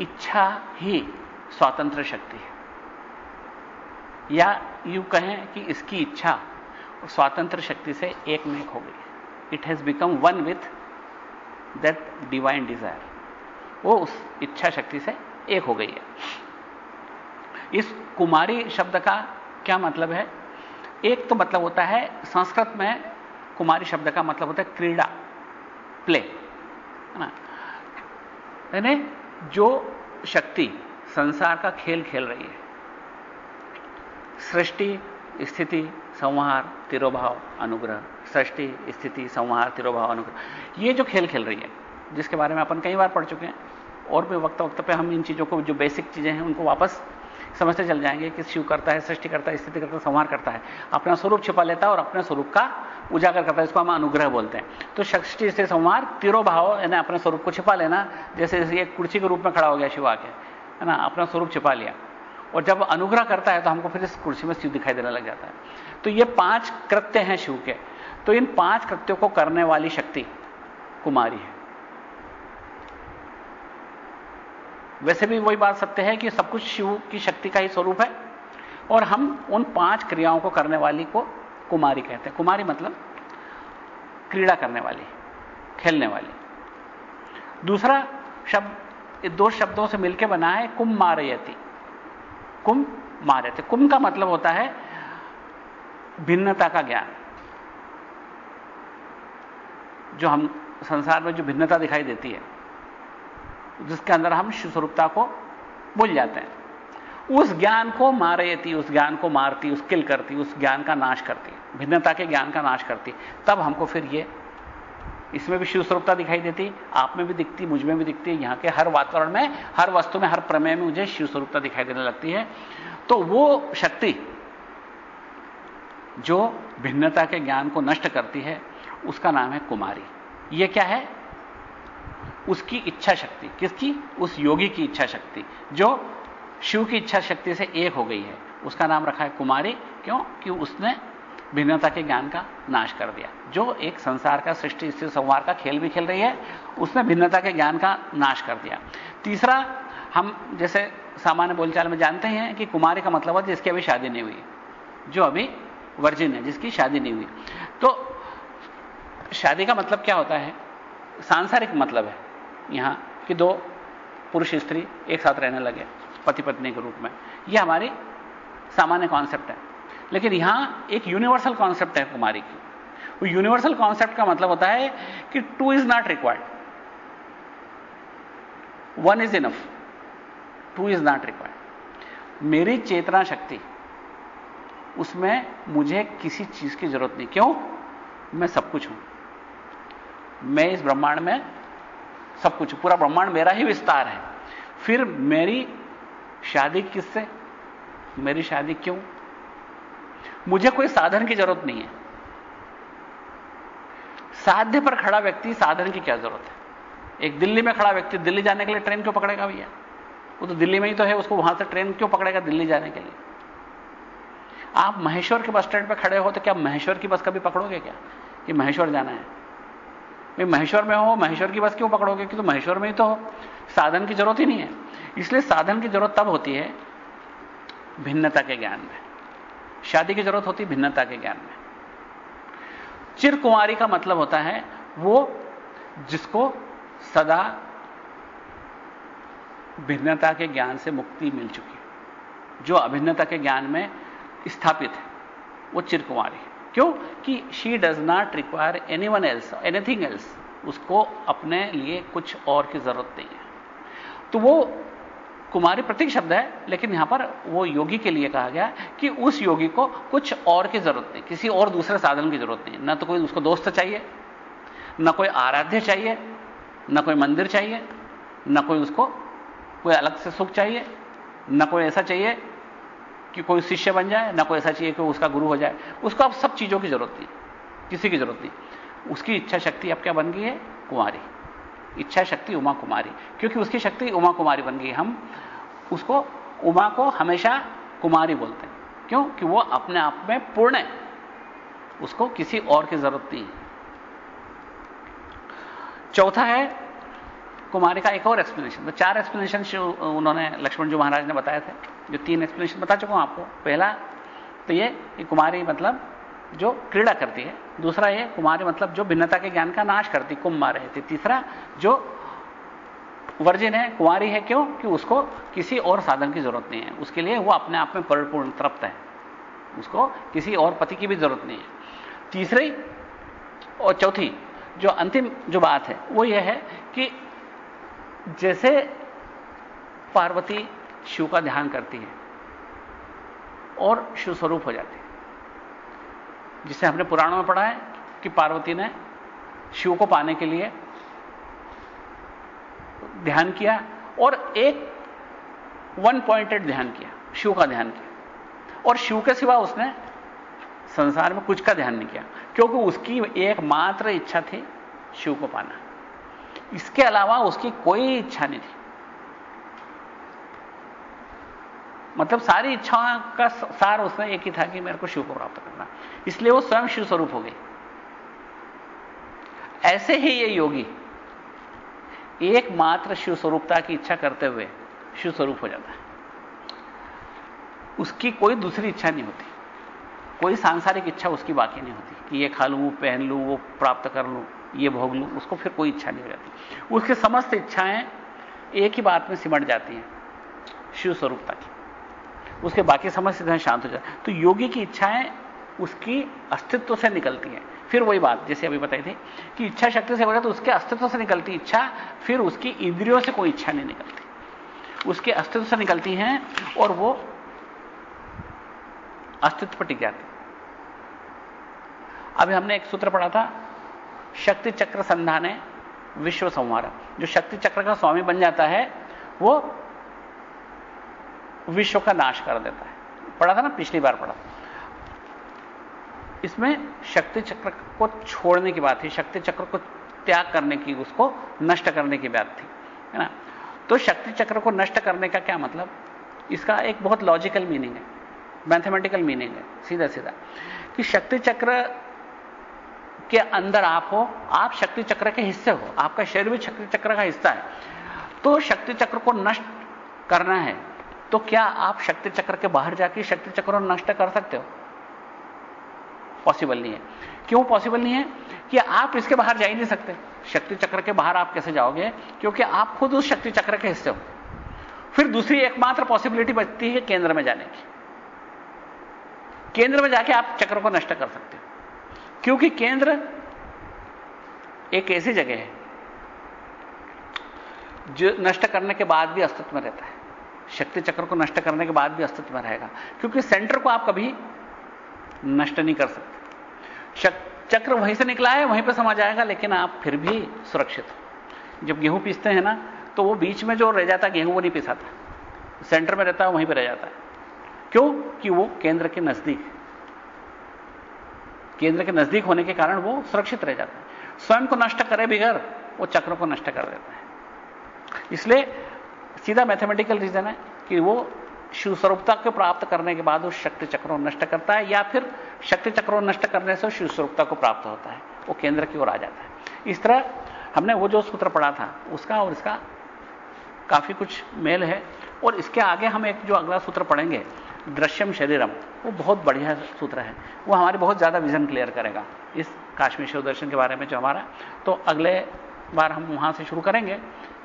इच्छा ही स्वतंत्र शक्ति है। या यूँ कहें कि इसकी इच्छा स्वतंत्र शक्ति से एक में हो गई। It has become one with that divine desire वो उस इच्छा शक्ति से एक हो गई है। इस कुमारी शब्द का क्या मतलब है? एक तो मतलब होता है, संस्कृत में कुमारी शब्द का मतलब होता है क्रीड़ा प्ले है ना? जो शक्ति संसार का खेल खेल रही है। सृष्टि, स्थिति, संहार, तिरोभाव, अनुग्रह। सृष्टि, स्थिति, संहार, तिरोभाव, अनुग्रह। ये जो खेल खेल रही है, जिसके बारे में अपन कई बार पढ़ चुके हैं, और भी वक्त वक्त पे हम इन चीज़ों को, जो बेसिक चीज़ें हैं, उनको वापस समझते चल जाएँगे कि शिव करता है, सृष्टि करता है, स्थिति करता है, संहार करता है। अपना स्वरूप छिपा लेता है और अपने स्वरूप का उजागर करता है, इसको हम अनुग्रह बोलते हैं। तो सृष्टि से संहार, तिरोभाव, यानी अपने स्वरूप को छिपा लेना जैसे एक कुर्सी के रूप में खड़ा हो गया शिव आके, है ना, अपना स्वरूप छिपा लिया। और जब अनुग्रह करता है तो हमको फिर इस कुर्सी में शिव दिखाई देने लग जाता है। तो ये पाँच कृत्य हैं शिव के। तो इन पाँच कृत्यों को करने वाली शक्ति कुमारी है। वैसे भी वही बात सत्य है कि सब कुछ शिव की शक्ति का ही स्वरूप है और हम उन पाँच क्रियाओं को करने वाली को कुमारी कहते हैं। कुमारी मतलब क्रीड़ा करने वाली, खेलने वाली। दूसरा शब्द दो शब्दों से मिलकर बना है कुम मारयती। कुम मारयती। कुम का मतलब होता है भिन्नता का ज्ञान। जो हम संसार में जो भिन्नता दिखाई देती है जिसके अंदर हम स्वरूपता को भूल जाते हैं। उस ज्ञान को मारयती उस ज्ञान को मारती, उस किल करती, उस ज्ञान का नाश करती, भिन्नता के ज्ञान का नाश करती, तब हमको फिर ये इसमें भी शिव स्वरूपता दिखाई देती, आप में भी दिखती, मुझमें भी दिखती, यहाँ के हर वातावरण में, हर वस्तु में, हर प्रमेय में मुझे शिव स्वरूपता दिखाई देने लगती है। तो वो शक्ति जो भिन्नता के ज्ञान को नष्ट करती है, उसका नाम है कुमारी। यह क्या है? उसकी इच्छा शक्ति। किसकी? उस योगी की इच्छा शक्ति, जो शिव की इच्छा शक्ति से एक हो गई है। उसका नाम रखा है कुमारी। क्यों? कि उसने भिन्नता के ज्ञान का नाश कर दिया। जो एक संसार का सृष्टि स्थिति संवार का खेल भी खेल रही है, उसने भिन्नता के ज्ञान का नाश कर दिया। तीसरा, हम जैसे सामान्य बोलचाल में जानते हैं कि कुमारी का मतलब है जिसकी अभी शादी नहीं हुई, जो अभी वर्जिन है, जिसकी शादी नहीं हुई। तो शादी का मतलब क्या होता है? सांसारिक मतलब है। यहाँ कि दो पुरुष स्त्री एक साथ रहने लगे पति पत्नी के रूप में। यह हमारी सामान्य कॉन्सेप्ट है। लेकिन यहाँ एक यूनिवर्सल कॉन्सेप्ट है कुमारी की। वो यूनिवर्सल कॉन्सेप्ट का मतलब होता है कि two is not required one is enough two is not required मेरी चेतना शक्ति, उसमें मुझे किसी चीज़ की ज़रूरत नहीं। क्यों? मैं सब कुछ हूँ। मैं इस ब्रह्मांड में सब कुछ, पूरा ब्रह्मांड मेरा ही विस्तार है। फिर मेरी शादी किससे? मेरी शादी क्यों? मुझे कोई साधन की ज़रूरत नहीं है। साध्य पर खड़ा व्यक्ति साधन की क्या ज़रूरत है? एक दिल्ली में खड़ा व्यक्ति दिल्ली जाने के लिए ट्रेन क्यों पकड़ेगा भैया? वो तो दिल्ली में ही तो है, उसको वहाँ से ट्रेन क्यों पकड़ेगा दिल्ली जाने के लिए? आप महेश्वर के बस स्टैंड पर खड़े हो तो क्या महेश्वर की बस कभी पकड़ोगे क्या? कि महेश्वर जाना है। भाई महेश्वर में हो, महेश्वर की बस क्यों पकड़ोगे? कि तो महेश्वर में ही तो हो साधन की ज़रूरत ही नहीं है। इसलिए साधन की ज़रूरत तब होती है भिन्नता के ज्ञान में। शादी की ज़रूरत होती भिन्नता के ज्ञान में। चिर कुमारी का मतलब होता है वो जिसको सदा भिन्नता के ज्ञान से मुक्ति मिल चुकी जो अभिन्नता के ज्ञान में स्थापित है, वो चिर कुमारी है। क्यों? कि she does not require anyone else anything else उसको अपने लिए कुछ और की ज़रूरत नहीं है। तो वो कुमारी प्रतीक शब्द है, लेकिन यहाँ पर वो योगी के लिए कहा गया कि उस योगी को कुछ और की ज़रूरत नहीं, किसी और दूसरे साधन की ज़रूरत नहीं। ना तो कोई उसको दोस्त चाहिए, ना कोई आराध्य चाहिए, ना कोई मंदिर चाहिए, ना कोई उसको कोई अलग से सुख चाहिए, ना कोई ऐसा चाहिए कि कोई शिष्य बन जाए, ना कोई ऐसा चाहिए कि उसका गुरु हो जाए। उसको अब सब चीज़ों की ज़रूरत नहीं किसी की ज़रूरत नहीं उसकी इच्छा शक्ति अब क्या बन गई है? कुमारी। इच्छा शक्ति उमा कुमारी। क्योंकि उसकी शक्ति उमा कुमारी बन गई। हम उसको उमा को हमेशा कुमारी बोलते हैं। क्यों? कि वो अपने आप में पूर्ण है। उसको किसी और की ज़रूरत नहीं चौथा है कुमारी का एक और एक्सप्लेनेशन तो चार एक्सप्लेनेशन उन्होंने, लक्ष्मण जी महाराज ने बताए थे। जो तीन एक्सप्लेनेशन बता चुका हूँ आपको। पहला तो ये कुमारी मतलब जो क्रीड़ा करती है। दूसरा, ये कुमारी मतलब जो भिन्नता के ज्ञान का नाश करती, कुंभ मारे थे तीसरा, जो वर्जिन है, कुमारी है क्यों? कि उसको किसी और साधन की ज़रूरत नहीं है। उसके लिए वो अपने आप में परिपूर्ण, तृप्त है। उसको किसी और पति की भी ज़रूरत नहीं है। तीसरी और चौथी, जो अंतिम जो बात है, वो यह है कि जैसे पार्वती शिव का ध्यान करती है और शिव स्वरूप हो जाती है। जिसे हमने पुराणों में पढ़ा है कि पार्वती ने शिव को पाने के लिए ध्यान किया और एक वन पॉइंटेड ध्यान किया, शिव का ध्यान किया। और शिव के सिवा उसने संसार में कुछ का ध्यान नहीं किया, क्योंकि उसकी एकमात्र इच्छा थी शिव को पाना। इसके अलावा उसकी कोई इच्छा नहीं थी। मतलब सारी इच्छाओं का सार उसमें एक ही था कि मेरे को शिव को प्राप्त करना इसलिए वो स्वयं शिव स्वरूप हो गई। ऐसे ही ये योगी एकमात्र शिव स्वरूपता की इच्छा करते हुए शिव स्वरूप हो जाता है। उसकी कोई दूसरी इच्छा नहीं होती। कोई सांसारिक इच्छा उसकी बाकी नहीं होती कि ये खा लूँ, पहन लूँ, वो प्राप्त कर लूँ, ये भोग लूँ, उसको फिर कोई इच्छा नहीं हो जाती। उसकी समस्त इच्छाएँ एक ही बात में सिमट जाती हैं, शिव स्वरूपता की। उसके बाकी समस्त इच्छाएँ शांत हो जाती तो योगी की इच्छाएँ उसकी अस्तित्व से निकलती हैं। फिर वही बात, जैसे अभी बताई थी कि इच्छा शक्ति से हो जाए तो उसके अस्तित्व से निकलती इच्छा, फिर उसकी इंद्रियों से कोई इच्छा नहीं निकलती। उसके अस्तित्व से निकलती हैं और वो अस्तित्व टिक जाती अभी हमने एक सूत्र पढ़ा था, शक्ति चक्र संधाने विश्व संहार जो शक्ति चक्र का स्वामी बन जाता है, वो विश्व का नाश कर देता है। पढ़ा था ना, पिछली बार पढ़ा। इसमें शक्ति चक्र को छोड़ने की बात थी, शक्ति चक्र को त्याग करने की, उसको नष्ट करने की बात थी, है ना? तो शक्ति चक्र को नष्ट करने का क्या मतलब? इसका एक बहुत लॉजिकल मीनिंग है मैथमेटिकल मीनिंग है सीधा सीधा कि शक्ति चक्र के अंदर आप हो, आप शक्ति चक्र के हिस्से हो, आपका शरीर भी शक्ति चक्र का हिस्सा है। तो शक्ति चक्र को नष्ट करना है तो क्या आप शक्ति चक्र के बाहर जाके शक्ति चक्र नष्ट कर सकते हो? पॉसिबल नहीं है। क्यों पॉसिबल नहीं है? कि आप इसके बाहर जा ही नहीं सकते। शक्ति चक्र के बाहर आप कैसे जाओगे? क्योंकि आप खुद उस शक्ति चक्र के हिस्से हो। फिर दूसरी एकमात्र पॉसिबिलिटी बचती है केंद्र में जाने की। केंद्र में जाके आप चक्र को नष्ट कर सकते हो। क्योंकि केंद्र एक ऐसी जगह है, जो नष्ट करने के बाद भी अस्तित्व में रहता है। शक्ति चक्र को नष्ट करने के बाद भी अस्तित्व में रहेगा। क्योंकि सेंटर को आप कभी नष्ट नहीं कर सकते। चक्र वहीं से निकला है, वहीं पर समा जाएगा, लेकिन आप फिर भी सुरक्षित हो। जब गेहूँ पीसते हैं ना तो वो बीच में जो रह जाता गेहूँ, वो नहीं पिसाता। सेंटर में रहता है, वहीं पर रह जाता है। क्यों? कि वो केंद्र के नज़दीक केंद्र के नज़दीक होने के कारण वो सुरक्षित रह जाता है। स्वयं को नष्ट करे बिगड़ वो चक्र को नष्ट कर देता है। इसलिए सीधा मैथमेटिकल रीजन है कि वो शिव स्वरूपता को प्राप्त करने के बाद उस शक्ति चक्रों नष्ट करता है या फिर शक्ति चक्रों नष्ट करने से शिव स्वरूपता को प्राप्त होता है। वो केंद्र की ओर आ जाता है। इस तरह हमने वो जो सूत्र पढ़ा था, उसका और इसका काफ़ी कुछ मेल है। और इसके आगे हम एक जो अगला सूत्र पढ़ेंगे, दृश्यम शरीरम, वो बहुत बढ़िया सूत्र है। वो हमारी बहुत ज़्यादा विजन क्लियर करेगा इस काश्मीर शिव दर्शन के बारे में जो हमारा। तो अगले बार हम वहाँ से शुरू करेंगे।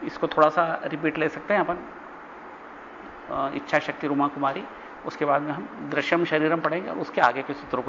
इसको थोड़ा सा रिपीट ले सकते हैं अपन। इच्छा शक्ति रुमा कुमारी, उसके बाद में हम दृश्यम शरीरम पढ़ेंगे और उसके आगे के सूत्रों